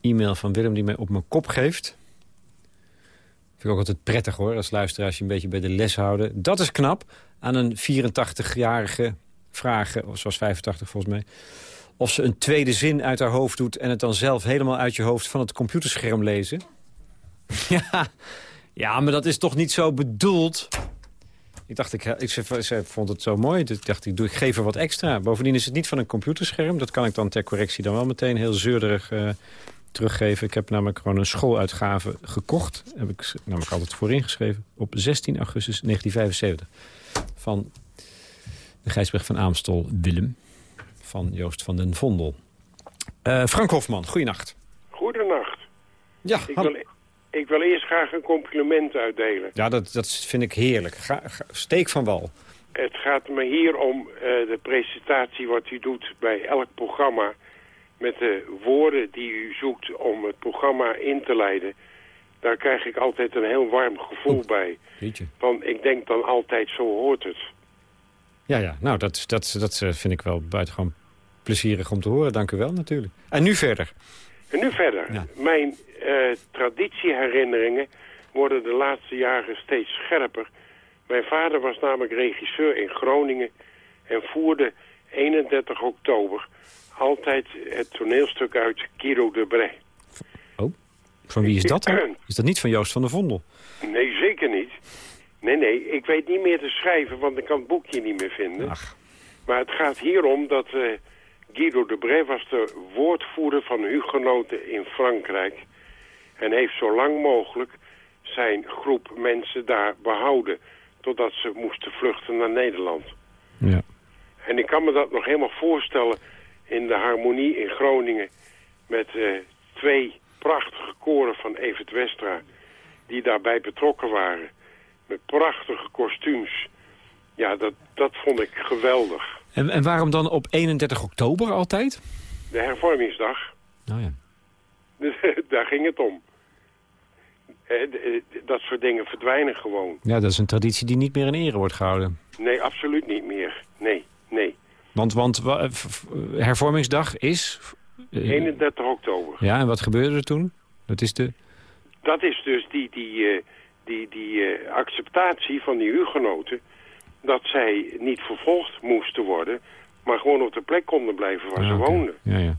e-mail van Willem die mij op mijn kop geeft. Vind ik ook altijd prettig hoor, als luisteraars je een beetje bij de les houden. Dat is knap. Aan een 84-jarige vragen, of zoals 85 volgens mij... of ze een tweede zin uit haar hoofd doet... en het dan zelf helemaal uit je hoofd van het computerscherm lezen. Ja, ja, maar dat is toch niet zo bedoeld? Ik dacht, ik, ik, ze, ze vond het zo mooi. Dus ik dacht, ik, doe, ik geef er wat extra. Bovendien is het niet van een computerscherm. Dat kan ik dan ter correctie dan wel meteen heel zeurderig eh, teruggeven. Ik heb namelijk gewoon een schooluitgave gekocht. Heb ik namelijk altijd voorin geschreven. Op 16 augustus 1975. Van de Gijsberg van Aamstol Willem. Van Joost van den Vondel. Eh, Frank Hofman, goeienacht. Goedenacht. Ja, Ik wil, ik wil eerst graag een compliment uitdelen. ja dat, dat vind ik heerlijk. Ga, ga- steek van wal. Het gaat me hier om eh, de presentatie wat u doet bij elk programma... met de woorden die u zoekt om het programma in te leiden. Daar krijg ik altijd een heel warm gevoel bij. Jeetje. Want ik denk dan altijd, zo hoort het. Ja, ja. Nou, dat, dat, dat eh, vind ik wel buitengewoon plezierig om te horen. Dank u wel natuurlijk. En nu verder. En nu verder. Ja. Mijn eh, traditieherinneringen worden de laatste jaren steeds scherper. Mijn vader was namelijk regisseur in Groningen en voerde 31 oktober altijd het toneelstuk uit Guido de Brij. Van wie is dat dan? Is dat niet van Joost van der Vondel? Nee, zeker niet. Nee, nee, ik weet niet meer te schrijven, want ik kan het boekje niet meer vinden. Ach. Maar het gaat hier om dat eh, Guido de Brij was de woordvoerder van hugenoten in Frankrijk. En heeft zo lang mogelijk zijn groep mensen daar behouden. Totdat ze moesten vluchten naar Nederland. Ja. En ik kan me dat nog helemaal voorstellen in de harmonie in Groningen. Met eh, twee prachtige koren van Evert Westra. Die daarbij betrokken waren. Met prachtige kostuums. Ja, dat, dat vond ik geweldig. En, en waarom dan op 31 oktober altijd? De hervormingsdag. Nou ja. Daar ging het om. Eh, eh, Dat soort dingen verdwijnen gewoon. Ja, dat is een traditie die niet meer in ere wordt gehouden. Nee, absoluut niet meer. Nee, nee. Want, want f- hervormingsdag is... eh, 31 oktober. ja, en wat gebeurde er toen? Dat is de... Dat is dus die, die, eh, die, die eh, acceptatie van die hugenoten... dat zij niet vervolgd moesten worden... maar gewoon op de plek konden blijven waar Ah, ze woonden. Ja, ja.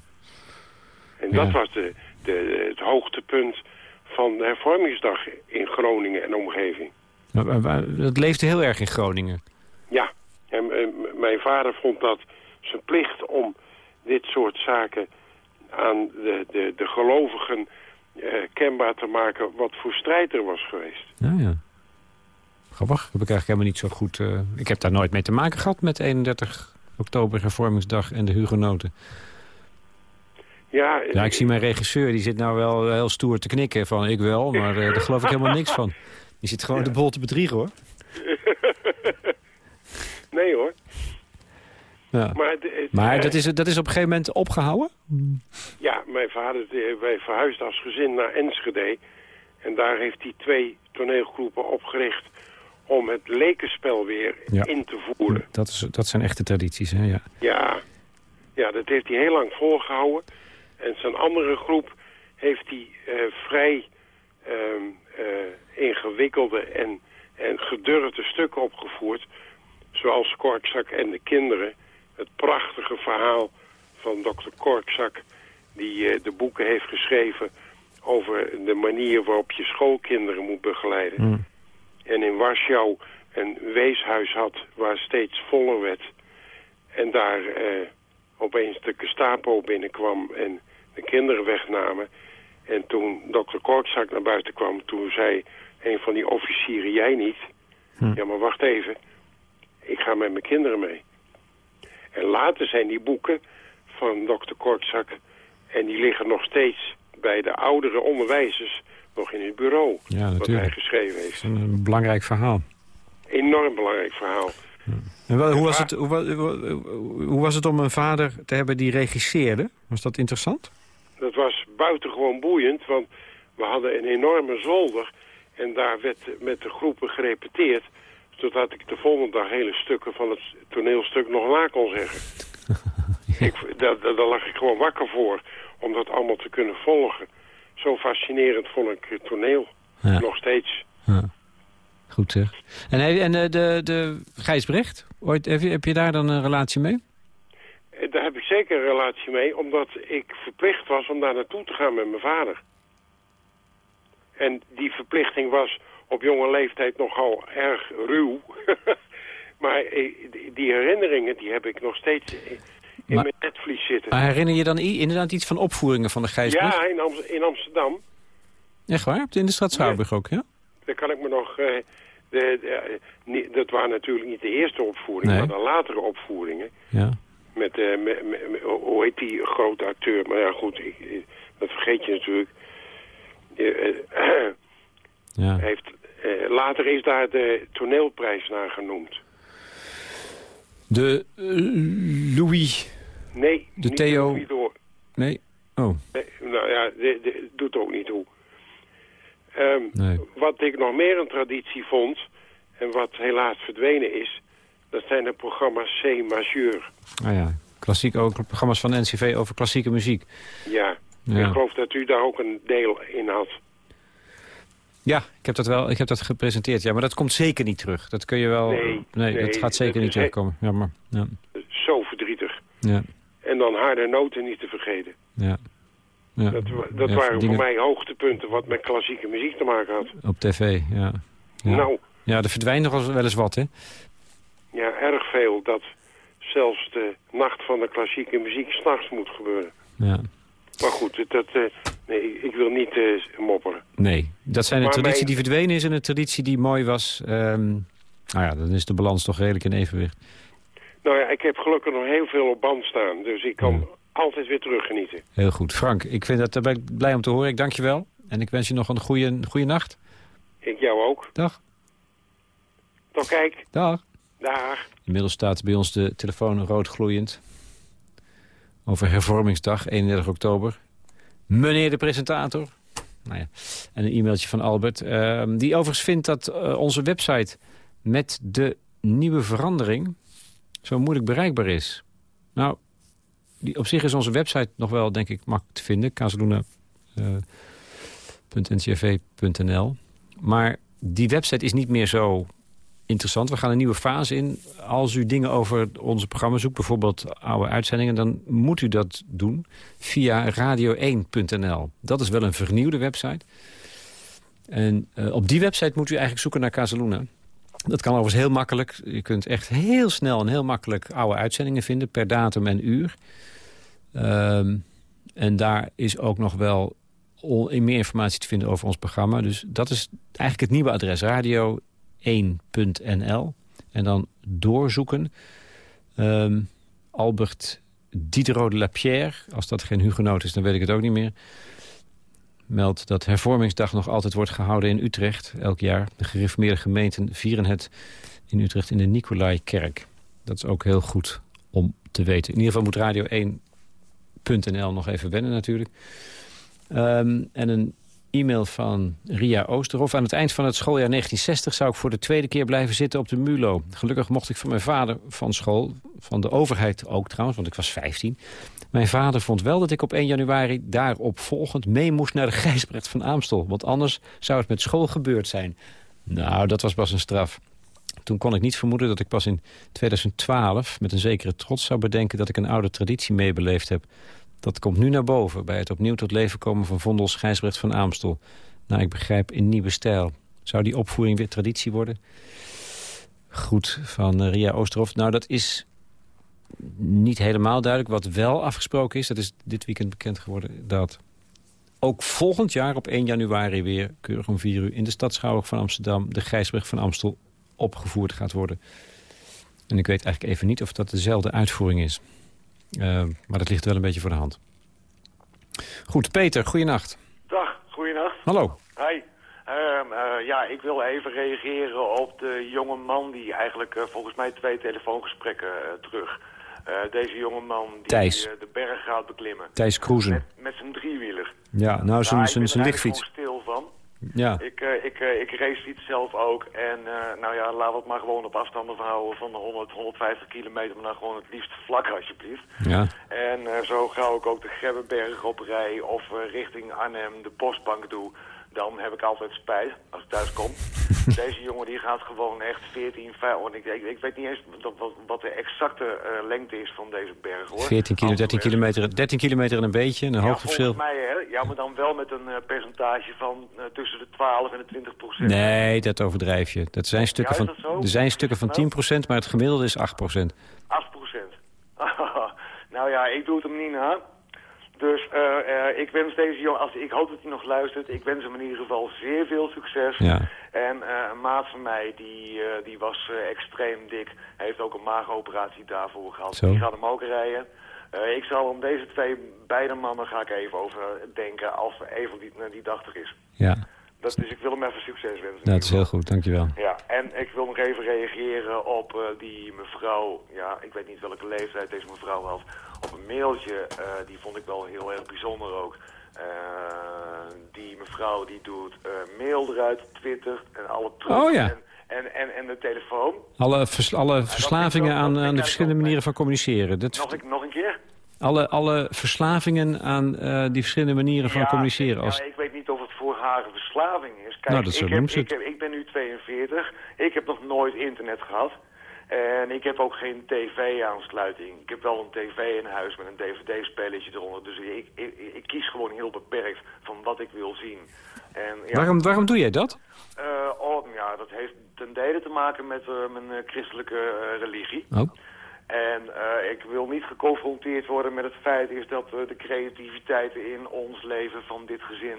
En dat was de, de, het hoogtepunt van de hervormingsdag in Groningen en omgeving. Dat leefde heel erg in Groningen. Ja, en mijn vader vond dat zijn plicht om dit soort zaken aan de, de, de gelovigen eh, kenbaar te maken wat voor strijd er was geweest. Ja, ja. Grappig. Heb ik eigenlijk helemaal niet zo goed... eh, ik heb daar nooit mee te maken gehad met 31 oktober hervormingsdag en de hugenoten. Ja, Ja, ik zie mijn regisseur, die zit nou wel heel stoer te knikken van ik wel, maar eh, daar geloof ik helemaal niks van. Die zit gewoon de bol te bedriegen, hoor. nee hoor. Ja. Maar, het- het- Maar eh, dat is, dat is op een gegeven moment opgehouden? Ja, mijn vader, wij verhuisden als gezin naar Enschede. En daar heeft hij twee toneelgroepen opgericht om het lekenspel weer Ja. in te voeren. Dat, is, dat zijn echte tradities, hè? Ja. Ja, ja, dat heeft hij heel lang volgehouden. En zijn andere groep heeft hij eh, vrij ehm, eh, ingewikkelde en, en gedurfde stukken opgevoerd. Zoals Korkzak en de kinderen. Het prachtige verhaal van dokter Korkzak... die eh, de boeken heeft geschreven over de manier waarop je schoolkinderen moet begeleiden. Mm. En in Warschau een weeshuis had waar steeds voller werd. En daar eh, opeens de Gestapo binnenkwam en de kinderen wegnamen. En toen dokter Kortzak naar buiten kwam, toen zei een van die officieren, jij niet. Hm. Ja, maar wacht even. Ik ga met mijn kinderen mee. En later zijn die boeken van dokter Kortzak... en die liggen nog steeds bij de oudere onderwijzers... nog in het bureau, Ja, wat hij geschreven heeft. Een belangrijk verhaal. Enorm belangrijk verhaal. En wel, hoe, was het, hoe, hoe, hoe was het om een vader te hebben die regisseerde? Was dat interessant? Dat was buitengewoon boeiend, want we hadden een enorme zolder... en daar werd met de groepen gerepeteerd... zodat ik de volgende dag hele stukken van het toneelstuk nog na kon zeggen. ik, daar lag ik gewoon wakker voor, om dat allemaal te kunnen volgen. Zo fascinerend vond ik het toneel, Ja. nog steeds. Ja. Goed zeg. En, en eh, de, de Gijsbrecht, ooit, heb, je, heb je daar dan een relatie mee? Eh, Daar heb ik zeker een relatie mee, omdat ik verplicht was om daar naartoe te gaan met mijn vader. En die verplichting was op jonge leeftijd nogal erg ruw. maar eh, die- die herinneringen die heb ik nog steeds in Maar- mijn netvlies zitten. Maar herinner je dan inderdaad iets van opvoeringen van de Gijsbrecht? ja, in, Amst- in Amsterdam. Echt waar? In de stad Schouwburg ook, ja? Daar kan ik me nog... eh, de, de, eh, niet- dat waren natuurlijk niet de eerste opvoeringen, Nee. maar de latere opvoeringen. Ja. Met, met- hoe heet die grote acteur? Maar ja, goed, ik, dat vergeet je natuurlijk. Ja. heeft, later is daar de toneelprijs naar genoemd. De Louis... Nee, De niet Theo- Niet door. Nee? Oh, Nee, nou ja, de, doet ook niet toe. Ehm, nee. Wat ik nog meer een traditie vond, en wat helaas verdwenen is... dat zijn de programma's C majeur. Ah ja, klassiek ook programma's van NCV over klassieke muziek. Ja, Ja. ik geloof dat u daar ook een deel in had. Ja, ik heb dat wel ik heb dat gepresenteerd. Ja, maar dat komt zeker niet terug. Dat kun je wel... Nee, nee, nee, dat gaat zeker niet terugkomen. Jammer. Ja, Zo verdrietig. ja, En dan harde noten niet te vergeten. ja. ja. Dat, dat Ja, waren dingen voor mij hoogtepunten wat met klassieke muziek te maken had. Op tv, ja. Ja, Nou, ja er verdwijnt nog wel eens wat, hè? ja, erg veel dat zelfs de nacht van de klassieke muziek s'nachts moet gebeuren. Ja. Maar goed, dat, eh, nee, ik wil niet eh, mopperen. Nee, dat zijn een Maar traditie mijn- die verdwenen is en een traditie die mooi was. Ehm, nou ja, dan is de balans toch redelijk in evenwicht. Nou ja, ik heb gelukkig nog heel veel op band staan. Dus ik kan altijd weer teruggenieten. Heel goed. Frank, ik vind dat, daar ben ik blij om te horen. Ik dank je wel. En ik wens je nog een goede, goede nacht. Ik jou ook. Dag. Tot kijk. Dag. Dag. Inmiddels staat bij ons de telefoon rood gloeiend. Over hervormingsdag, 31 oktober. Meneer de presentator. Nou ja. En een e-mailtje van Albert. ehm, die overigens vindt dat eh, onze website met de nieuwe verandering... zo moeilijk bereikbaar is. Nou, die, op zich is onze website nog wel, denk ik, makkelijk te vinden. kazeluna.ncrv.nl Maar die website is niet meer zo interessant. We gaan een nieuwe fase in. Als u dingen over onze programma zoekt, bijvoorbeeld oude uitzendingen... dan moet u dat doen via radio1.nl. Dat is wel een vernieuwde website. En eh, op die website moet u eigenlijk zoeken naar Casaluna. Dat kan overigens heel makkelijk. Je kunt echt heel snel en heel makkelijk oude uitzendingen vinden... per datum en uur. Ehm, en daar is ook nog wel meer informatie te vinden over ons programma. Dus dat is eigenlijk het nieuwe adres. Radio 1.nl. En dan doorzoeken. Ehm, Albert Diderot de Lapierre. Als dat geen hugenoot is, dan weet ik het ook niet meer. Meldt dat hervormingsdag nog altijd wordt gehouden in Utrecht. Elk jaar. De gereformeerde gemeenten vieren het in Utrecht in de Nicolai-kerk. Dat is ook heel goed om te weten. In ieder geval moet Radio 1.nl nog even wennen natuurlijk. Ehm, en een e-mail van Ria Oosterhof. Aan het eind van het schooljaar 1960 zou ik voor de tweede keer blijven zitten op de MULO. Gelukkig mocht ik van mijn vader van school, van de overheid ook trouwens, want ik was 15. Mijn vader vond wel dat ik op 1 januari daarop volgend mee moest naar de Gijsbrecht van Aamstel. Want anders zou het met school gebeurd zijn. Nou, dat was pas een straf. Toen kon ik niet vermoeden dat ik pas in 2012 met een zekere trots zou bedenken dat ik een oude traditie meebeleefd heb. Dat komt nu naar boven bij het opnieuw tot leven komen van Vondel Gijsbrecht van Aamstel. Nou, ik begrijp in nieuwe stijl. Zou die opvoering weer traditie worden? Goed, van eh, Ria Oosterhof. Nou, dat is niet helemaal duidelijk. Wat wel afgesproken is, dat is dit weekend bekend geworden... dat ook volgend jaar op 1 januari weer, keurig om 4 uur... in de stad Schouwburg van Amsterdam de Gijsbrecht van Amstel opgevoerd gaat worden. En ik weet eigenlijk even niet of dat dezelfde uitvoering is. Uh, maar dat ligt wel een beetje voor de hand. Goed, Peter, goeienacht. Dag, goeienacht. Hallo. Hi. Uh, uh, ja, ik wil even reageren op de jonge man die eigenlijk uh, volgens mij twee telefoongesprekken terug. Deze jonge man die Thijs. de berg gaat beklimmen. Thijs Kroezen. Met, met zijn driewieler. Ja, nou zijn Nou, zijn ik er lichtfiets. gewoon stil van. Ja. Ik, eh, ik, eh, ik race fiets zelf ook. En eh, nou ja, laat het maar gewoon op afstanden houden van de 100, 150 kilometer. Maar dan gewoon het liefst vlak alsjeblieft. Ja. En eh, zo gauw ik ook de Grebbeberg op rij of eh, richting Arnhem de postbank doe... dan heb ik altijd spijt als ik thuis kom. Deze jongen die gaat gewoon echt 14, 15... want Ik, ik, ik weet niet eens wat, wat, de exacte eh, lengte is van deze berg, hoor. 14 kilo, 13 kilometer, 13 kilometer en een beetje, een Ja, hoogteverschil. volgens mij, hè. Ja, maar dan wel met een eh, percentage van eh, tussen de 12 en de 20 procent. Nee, dat overdrijf je. Dat zijn stukken Ja, van, dat zo? er zijn stukken van 10% maar het gemiddelde is 8% 8 procent. nou ja, ik doe het hem niet na. Dus eh, eh, ik wens deze jongen, als, ik hoop dat hij nog luistert, ik wens hem in ieder geval zeer veel succes. Ja. En eh, een maat van mij, die, die was extreem dik, heeft ook een maagoperatie daarvoor gehad. Zo. Die gaat hem ook rijden. Ik zal om deze twee beide mannen ga ik even over denken als even die, die er is. Ja, Dat, dus ik wil hem even succes wensen. nou, dat is heel goed, dankjewel. Ja, en ik wil nog even reageren op die mevrouw, ja, ik weet niet welke leeftijd deze mevrouw had, op een mailtje, eh, die vond ik wel heel erg bijzonder ook. Eh, die mevrouw die doet eh, mail eruit, twittert en alle troep Oh ja. en, en, en, en de telefoon. Alle, vers- alle verslavingen aan, aan de verschillende manieren van communiceren. Dat, Nog, een- nog een keer? alle, alle verslavingen aan die verschillende manieren van Ja, communiceren. Als, Ja, ik weet niet of het voor haar een verslaving is. Kijk, Nou, dat ik, heb, heb, ik ben nu 42. Ik heb nog nooit internet gehad. En ik heb ook geen tv-aansluiting. Ik heb wel een tv in huis met een dvd-spelletje eronder. Dus ik, ik, ik kies gewoon heel beperkt van wat ik wil zien. En, ja, waarom, waarom doe jij dat? eh, oh, ja, dat heeft ten dele te maken met eh, mijn eh, christelijke religie. Oh. En ik wil niet geconfronteerd worden met het feit is dat de creativiteit in ons leven van dit gezin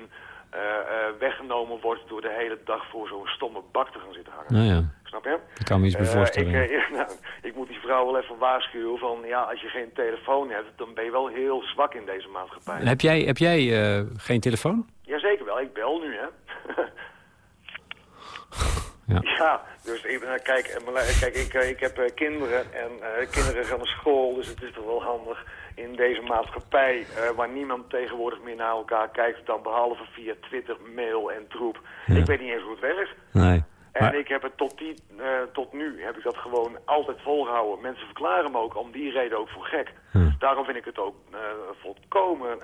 eh, eh, weggenomen wordt door de hele dag voor zo'n stomme bak te gaan zitten hangen. Nou ja, Snap je? ik kan me iets bij Eh, ik, nou, ik moet die vrouw wel even waarschuwen van ja, als je geen telefoon hebt, dan ben je wel heel zwak in deze maatschappij. En heb jij, heb jij geen telefoon? Jazeker wel, ik bel nu hè. Ja. Ja, dus ik, kijk, kijk ik, ik heb kinderen en kinderen gaan naar school, dus het is toch wel handig in deze maatschappij eh, waar niemand tegenwoordig meer naar elkaar kijkt dan behalve via Twitter, mail en troep. Ik weet niet eens hoe het werkt. Nee. En Maar- ik heb het tot, die, eh, tot nu heb ik dat gewoon altijd volgehouden. Mensen verklaren me ook om die reden ook voor gek. Hm. Daarom vind ik het ook eh, volkomen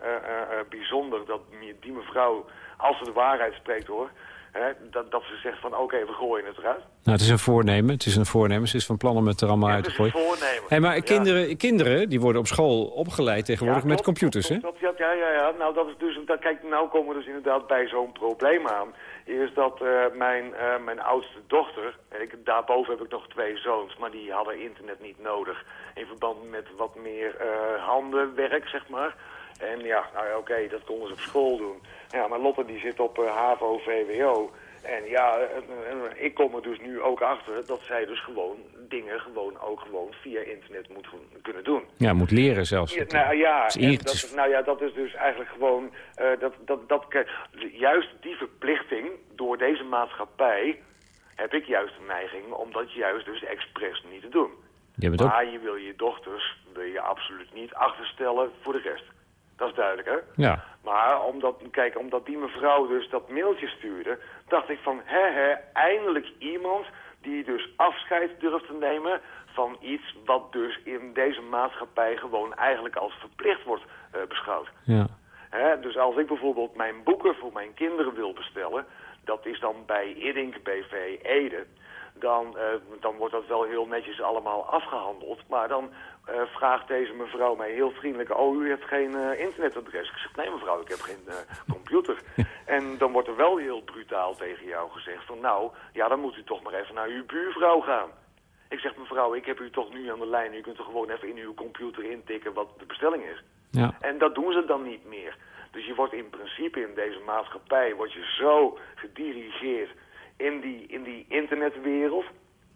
bijzonder dat die mevrouw, als ze de waarheid spreekt hoor, hè, dat, dat ze zegt van oké, we gooien het eruit. Nou, het is een voornemen. Het is een voornemen. Ze is van plan om het er allemaal Ja, uit te het is een gooien. voornemen. Hey, maar Ja. kinderen, kinderen die worden op school opgeleid tegenwoordig Ja, met computers, klopt, klopt, ja, ja, ja. Nou, dat is dus, dat, kijk, nou komen we dus inderdaad bij zo'n probleem aan. Is dat eh, mijn, eh, mijn oudste dochter, ik, daarboven heb ik nog twee zoons, maar die hadden internet niet nodig. In verband met wat meer eh, handenwerk, zeg maar. En ja, nou ja, oké, dat konden ze op school doen. Ja, maar Lotte die zit op eh, HAVO, VWO. En ja, eh, eh, ik kom er dus nu ook achter dat zij dus gewoon dingen gewoon ook gewoon via internet moeten kunnen doen. Ja, moet leren zelfs. Ja, nou ja, is dat, is- nou ja, dat is dus eigenlijk gewoon, dat, dat, dat, kijk, juist die verplichting door deze maatschappij heb ik juist de neiging om dat juist dus expres niet te doen. Je bent ook... Maar je wil je dochters, wil je absoluut niet achterstellen voor de rest. Dat is duidelijk, hè? Ja. Maar omdat, kijk, omdat die mevrouw dus dat mailtje stuurde, dacht ik van, hè hè, eindelijk iemand die dus afscheid durft te nemen van iets wat dus in deze maatschappij gewoon eigenlijk als verplicht wordt eh, beschouwd. Ja. Hè, dus als ik bijvoorbeeld mijn boeken voor mijn kinderen wil bestellen, dat is dan bij Iddink BV Ede, dan, eh, dan wordt dat wel heel netjes allemaal afgehandeld. Maar dan eh, vraagt deze mevrouw mij heel vriendelijk, oh u heeft geen eh, internetadres. Ik zeg, nee mevrouw, ik heb geen eh, computer. en dan wordt er wel heel brutaal tegen jou gezegd van, nou, ja dan moet u toch maar even naar uw buurvrouw gaan. Ik zeg, mevrouw, ik heb u toch nu aan de lijn. U kunt er gewoon even in uw computer intikken wat de bestelling is. Ja. En dat doen ze dan niet meer. Dus je wordt in principe in deze maatschappij word je zo gedirigeerd in die, in die internetwereld.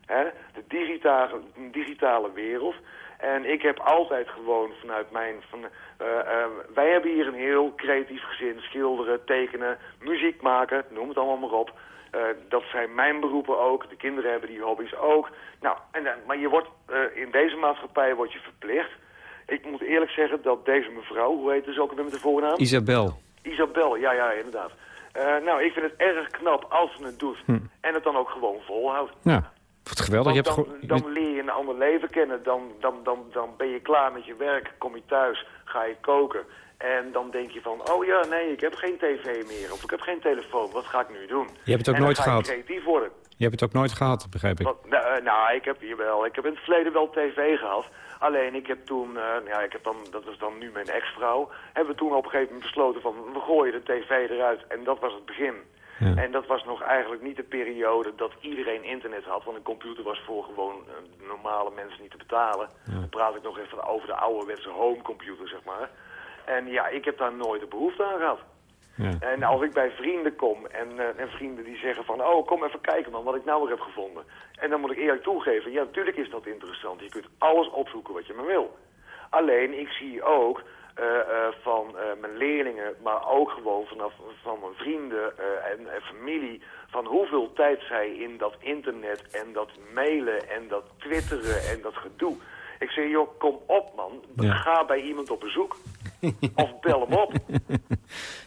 Hè? De digitale, digitale wereld. En ik heb altijd gewoon vanuit mijn... Van, eh, eh, wij hebben hier een heel creatief gezin. Schilderen, tekenen, muziek maken, noem het allemaal maar op. Eh, dat zijn mijn beroepen ook. De kinderen hebben die hobby's ook. Nou, en, maar je wordt, in deze maatschappij word je verplicht. Ik moet eerlijk zeggen dat deze mevrouw, hoe heet ze ook weer met de voornaam? Isabel. Isabel, ja, ja, inderdaad. Nou, ik vind het erg knap als ze het doet. En het dan ook gewoon volhoudt. Ja. Wat geweldig. Je hebt dan, dan leer je een ander leven kennen. Dan, dan, dan, dan ben je klaar met je werk, kom je thuis, ga je koken. En dan denk je van, oh ja, nee, ik heb geen tv meer. Of ik heb geen telefoon, wat ga ik nu doen? Je hebt het ook en nooit gehad. creatief worden. Je hebt het ook nooit gehad, begrijp ik. Wat, nou, eh, nou, ik heb hier wel. Ik heb in het verleden wel tv gehad. Alleen ik heb toen, eh, ja, ik heb dan, dat is dan nu mijn ex-vrouw, hebben we toen op een gegeven moment besloten van, we gooien de tv eruit. En dat was het begin. Ja. En dat was nog eigenlijk niet de periode dat iedereen internet had. Want een computer was voor gewoon eh, normale mensen niet te betalen. Dan praat ik nog even over de ouderwetse homecomputer, zeg maar. En ja, ik heb daar nooit de behoefte aan gehad. Ja. En als ik bij vrienden kom en, eh, en vrienden die zeggen van... oh, kom even kijken man, wat ik nou weer heb gevonden. En dan moet ik eerlijk toegeven, ja, natuurlijk is dat interessant. Je kunt alles opzoeken wat je maar wil. Alleen, ik zie ook van eh, mijn leerlingen, maar ook gewoon vanaf van mijn vrienden eh, en, en familie... van hoeveel tijd zij in dat internet en dat mailen en dat twitteren en dat gedoe... Ik zeg, joh, kom op man, Ja. ga bij iemand op bezoek. of bel hem op.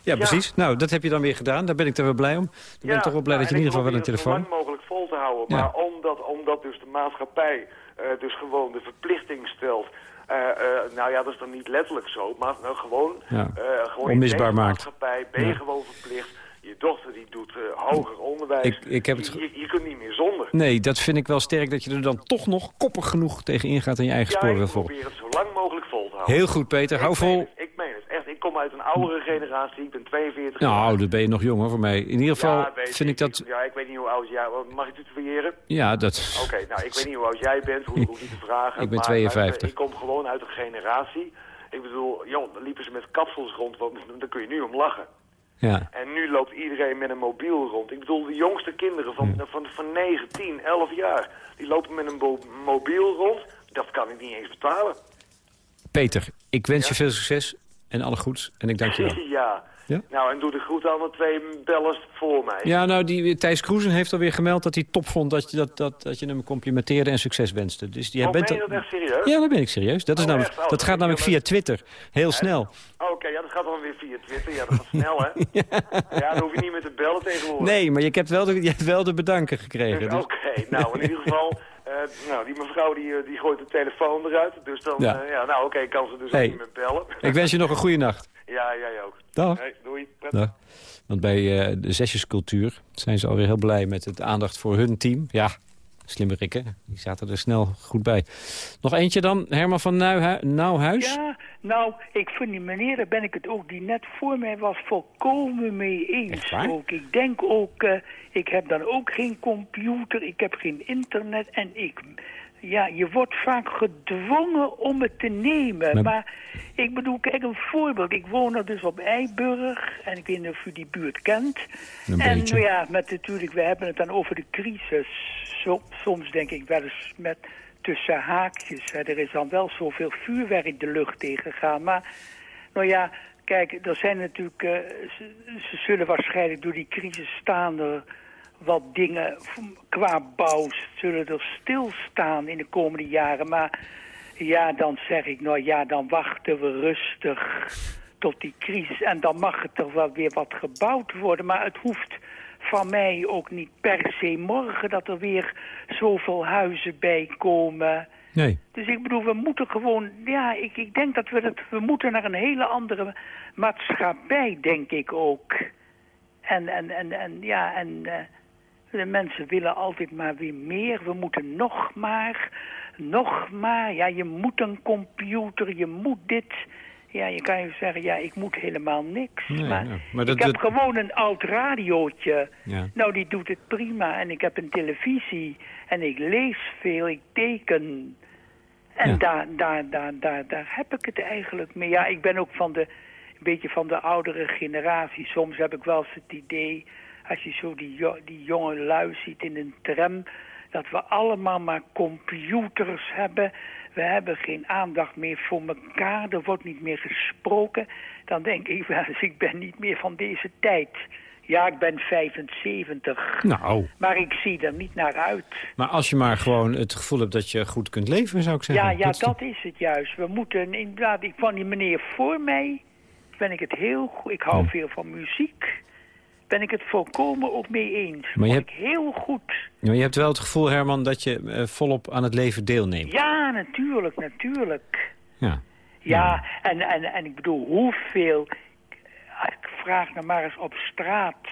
Ja, precies. Nou, dat heb je dan weer gedaan. Daar ben ik er wel blij om. Dan ben ik toch wel blij dat je in ieder geval wel een het zo telefoon... lang mogelijk vol te houden. Maar omdat, omdat dus de maatschappij eh, dus gewoon de verplichting stelt... eh, eh, nou ja, dat is dan niet letterlijk zo, maar nou, gewoon, Ja. eh, gewoon in Onmisbaar maakt. maatschappij ben je Ja. gewoon verplicht. Je dochter die doet hoger onderwijs. Ik- ik heb het je, ge- je, je kunt niet meer zonder. Nee, dat vind ik wel sterk dat je er dan toch nog koppig genoeg tegen ingaat en je eigen ja, sporen volgen. probeer het zo lang mogelijk vol te houden. Heel goed, Peter. Hou vol. het, ik meen het, echt. Ik kom uit een oudere generatie. Ik ben 42 jaar. Nou, dan ben je nog jong hoor, voor mij. In ieder geval Ja, vind ik dat... Ja, ik weet niet hoe oud jij... Mag ik het tutoyeren? Ja, dat... Oké, nou, ik weet niet hoe oud jij bent, hoe, hoe niet te vragen. Ik ben maar, 52. eh, ik kom gewoon uit een generatie. Ik bedoel, joh, dan liepen ze met kapsels rond, want daar kun je nu om lachen. Ja. En nu loopt iedereen met een mobiel rond. Ik bedoel, de jongste kinderen van, van, van 9, 10, 11 jaar... die lopen met een mobiel rond. Dat kan ik niet eens betalen. Peter, ik wens je veel succes en alle goeds. En ik dank je wel. ja. Ja? Nou, en doe de groet aan de twee bellers voor mij. Ja, nou, die, Thijs Kroesen heeft alweer gemeld dat hij top vond... dat je, dat, dat, dat je hem complimenteerde en succes wenste. Dus jij Oh, bent meen je dat echt serieus? Ja, dat ben ik serieus. Dat, is Oh, namelijk? Oh, dat dat gaat namelijk via Twitter. Heel snel. Oké, ja, dat gaat dan weer via Twitter. Ja, dat gaat snel, hè? ja. dan hoef je niet meer te bellen tegenwoordig. Nee, maar je hebt wel de, je hebt wel de bedanken gekregen. Dus, Dus, Oké, nou in ieder geval, eh, nou die mevrouw die, eh, die gooit de telefoon eruit. Dus dan, Ja. ja nou oké, kan ze dus Hey. ook niet meer bellen. ik wens je nog een goede nacht. ja, jij ook. Dag. Hey, doei. Dag. Want bij eh, de zesjescultuur zijn ze alweer heel blij met het aandacht voor hun team. Ja, slimme rikken. Die zaten er snel goed bij. Nog eentje dan, Herman van Nauwhuis. Ja, nou, ik vind die meneer, daar ben ik het ook, die net voor mij was, volkomen mee eens. Echt waar? Ook. Ik denk ook, eh, ik heb dan ook geen computer, ik heb geen internet en ik ja, je wordt vaak gedwongen om het te nemen. Maar- Maar, ik bedoel, kijk een voorbeeld. Ik woon er dus op Eiburg en ik weet niet of u die buurt kent. Een en beetje. nou ja, met natuurlijk, we hebben het dan over de crisis. Soms denk ik wel eens met tussen haakjes. Hè. Er is dan wel zoveel vuurwerk de lucht tegengegaan. Maar nou ja, kijk, er zijn natuurlijk, eh, ze, ze zullen waarschijnlijk door die crisis staan er wat dingen qua bouw zullen er stilstaan in de komende jaren. Maar ja, dan zeg ik, nou ja, dan wachten we rustig tot die crisis. En dan mag het er wel weer wat gebouwd worden. Maar het hoeft van mij ook niet per se morgen dat er weer zoveel huizen bij komen. Nee. Dus ik bedoel, we moeten gewoon... Ja, ik, ik denk dat we dat... We moeten naar een hele andere maatschappij, denk ik ook. En, en, en, en ja, en eh, de mensen willen altijd maar weer meer. We moeten nog maar, nog maar. Ja, je moet een computer, je moet dit. Ja, je kan je zeggen, ja, ik moet helemaal niks. Nee, maar ja. Maar dat- ik heb dat- gewoon een oud radiootje. Ja. Nou, die doet het prima. En ik heb een televisie. En ik lees veel, ik teken. En Ja. daar, daar, daar, daar, daar heb ik het eigenlijk mee. Ja, ik ben ook van de, een beetje van de oudere generatie. Soms heb ik wel eens het idee, als je zo die, jo- die jonge lui ziet in een tram... dat we allemaal maar computers hebben. We hebben geen aandacht meer voor elkaar. Er wordt niet meer gesproken. Dan denk ik wel eens, ik ben niet meer van deze tijd. Ja, ik ben 75. Nou, Maar ik zie er niet naar uit. maar als je maar gewoon het gevoel hebt dat je goed kunt leven, zou ik zeggen. Ja, ja, is dat is het juist. We moeten inderdaad, ik van die meneer voor mij, ben ik het heel goed. Ik hou Ja. veel van muziek. Ben ik het volkomen ook mee eens. Maar je hebt- ik heel goed. Ja, je hebt wel het gevoel, Herman, dat je eh, volop aan het leven deelneemt. Ja, natuurlijk, natuurlijk. Ja. Ja, en, en, en ik bedoel, hoeveel... Ik vraag nou maar eens op straat...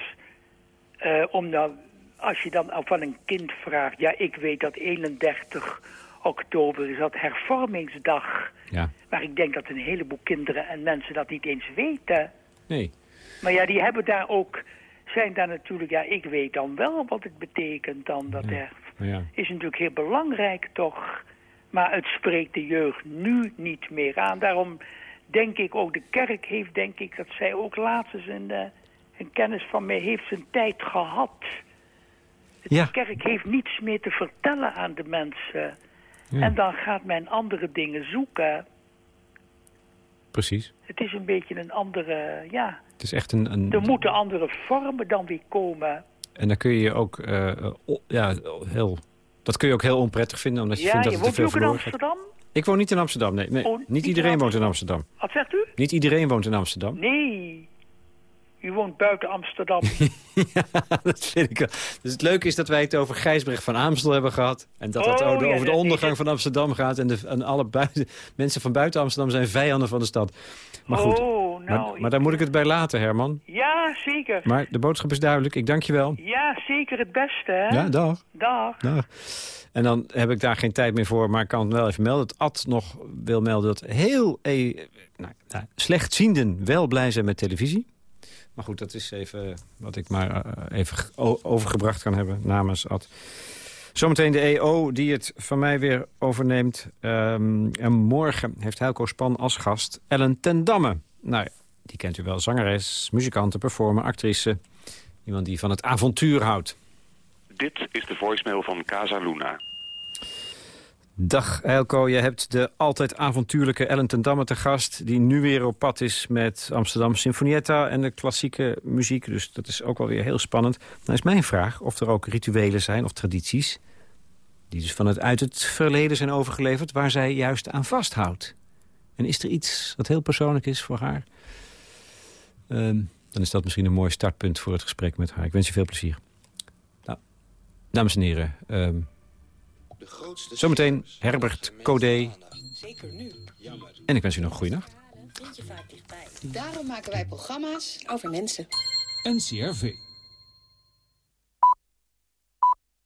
eh, om dan, als je dan van een kind vraagt... Ja, ik weet dat 31 oktober is dat hervormingsdag. Ja. Maar ik denk dat een heleboel kinderen en mensen dat niet eens weten. Nee. Maar ja, die hebben daar ook... Zijn daar natuurlijk... Ja, ik weet dan wel wat het betekent dan. Dat er ja. is natuurlijk heel belangrijk toch. Maar het spreekt de jeugd nu niet meer aan. Daarom denk ik ook, de kerk heeft denk ik, dat zij ook laatst eens een, eh, een kennis van mij heeft zijn tijd gehad. De Ja. kerk heeft niets meer te vertellen aan de mensen. En dan gaat men andere dingen zoeken. Precies. Het is een beetje een andere, ja, Het is echt een... een er moeten andere vormen dan weer komen. En dan kun je je ook eh, eh, ja, heel... Dat kun je ook heel onprettig vinden, omdat je ja, vindt je dat het te woont veel u ook in verloren gaat. Amsterdam? Ik woon niet in Amsterdam, nee. nee. Oh, niet niet in iedereen woont in Amsterdam. Wat zegt u? Niet iedereen woont in Amsterdam. Nee, u woont buiten Amsterdam. ja, dat vind ik wel. Dus het leuke is dat wij het over Gijsbrecht van Amstel hebben gehad. En dat het Oh, over, ja, over de ondergang van Amsterdam gaat. En, de, en alle buiten, mensen van buiten Amsterdam zijn vijanden van de stad. Maar goed, Oh, nou, maar, maar daar moet ik het bij laten, Herman. Ja, zeker. Maar de boodschap is duidelijk. Ik dank je wel. Ja, zeker het beste, hè? Ja, dag. Dag. dag. En dan heb ik daar geen tijd meer voor, maar ik kan het wel even melden. Dat Ad nog wil melden dat heel eh, nou, nou, slechtzienden wel blij zijn met televisie. Maar goed, dat is even wat ik maar eh, even overgebracht kan hebben namens Ad. Zometeen de EO die het van mij weer overneemt. Ehm, en morgen heeft Helco Span als gast Ellen ten Damme. Nou, die kent u wel. Zangeres, muzikante, performer, actrice. Iemand die van het avontuur houdt. Dit is de voicemail van Casa Luna. Dag Elko, je hebt de altijd avontuurlijke Ellen ten Damme te gast... die nu weer op pad is met Amsterdam Sinfonietta en de klassieke muziek. Dus dat is ook wel weer heel spannend. Dan is mijn vraag of er ook rituelen zijn of tradities... die dus vanuit uit het verleden zijn overgeleverd... waar zij juist aan vasthoudt. En is er iets wat heel persoonlijk is voor haar? Ehm, dan is dat misschien een mooi startpunt voor het gesprek met haar. Ik wens je veel plezier. Nou, dames en heren... ehm, Zometeen Herbert Codé. En ik wens u nog een goede nacht. Daarom maken wij programma's over mensen. NCRV.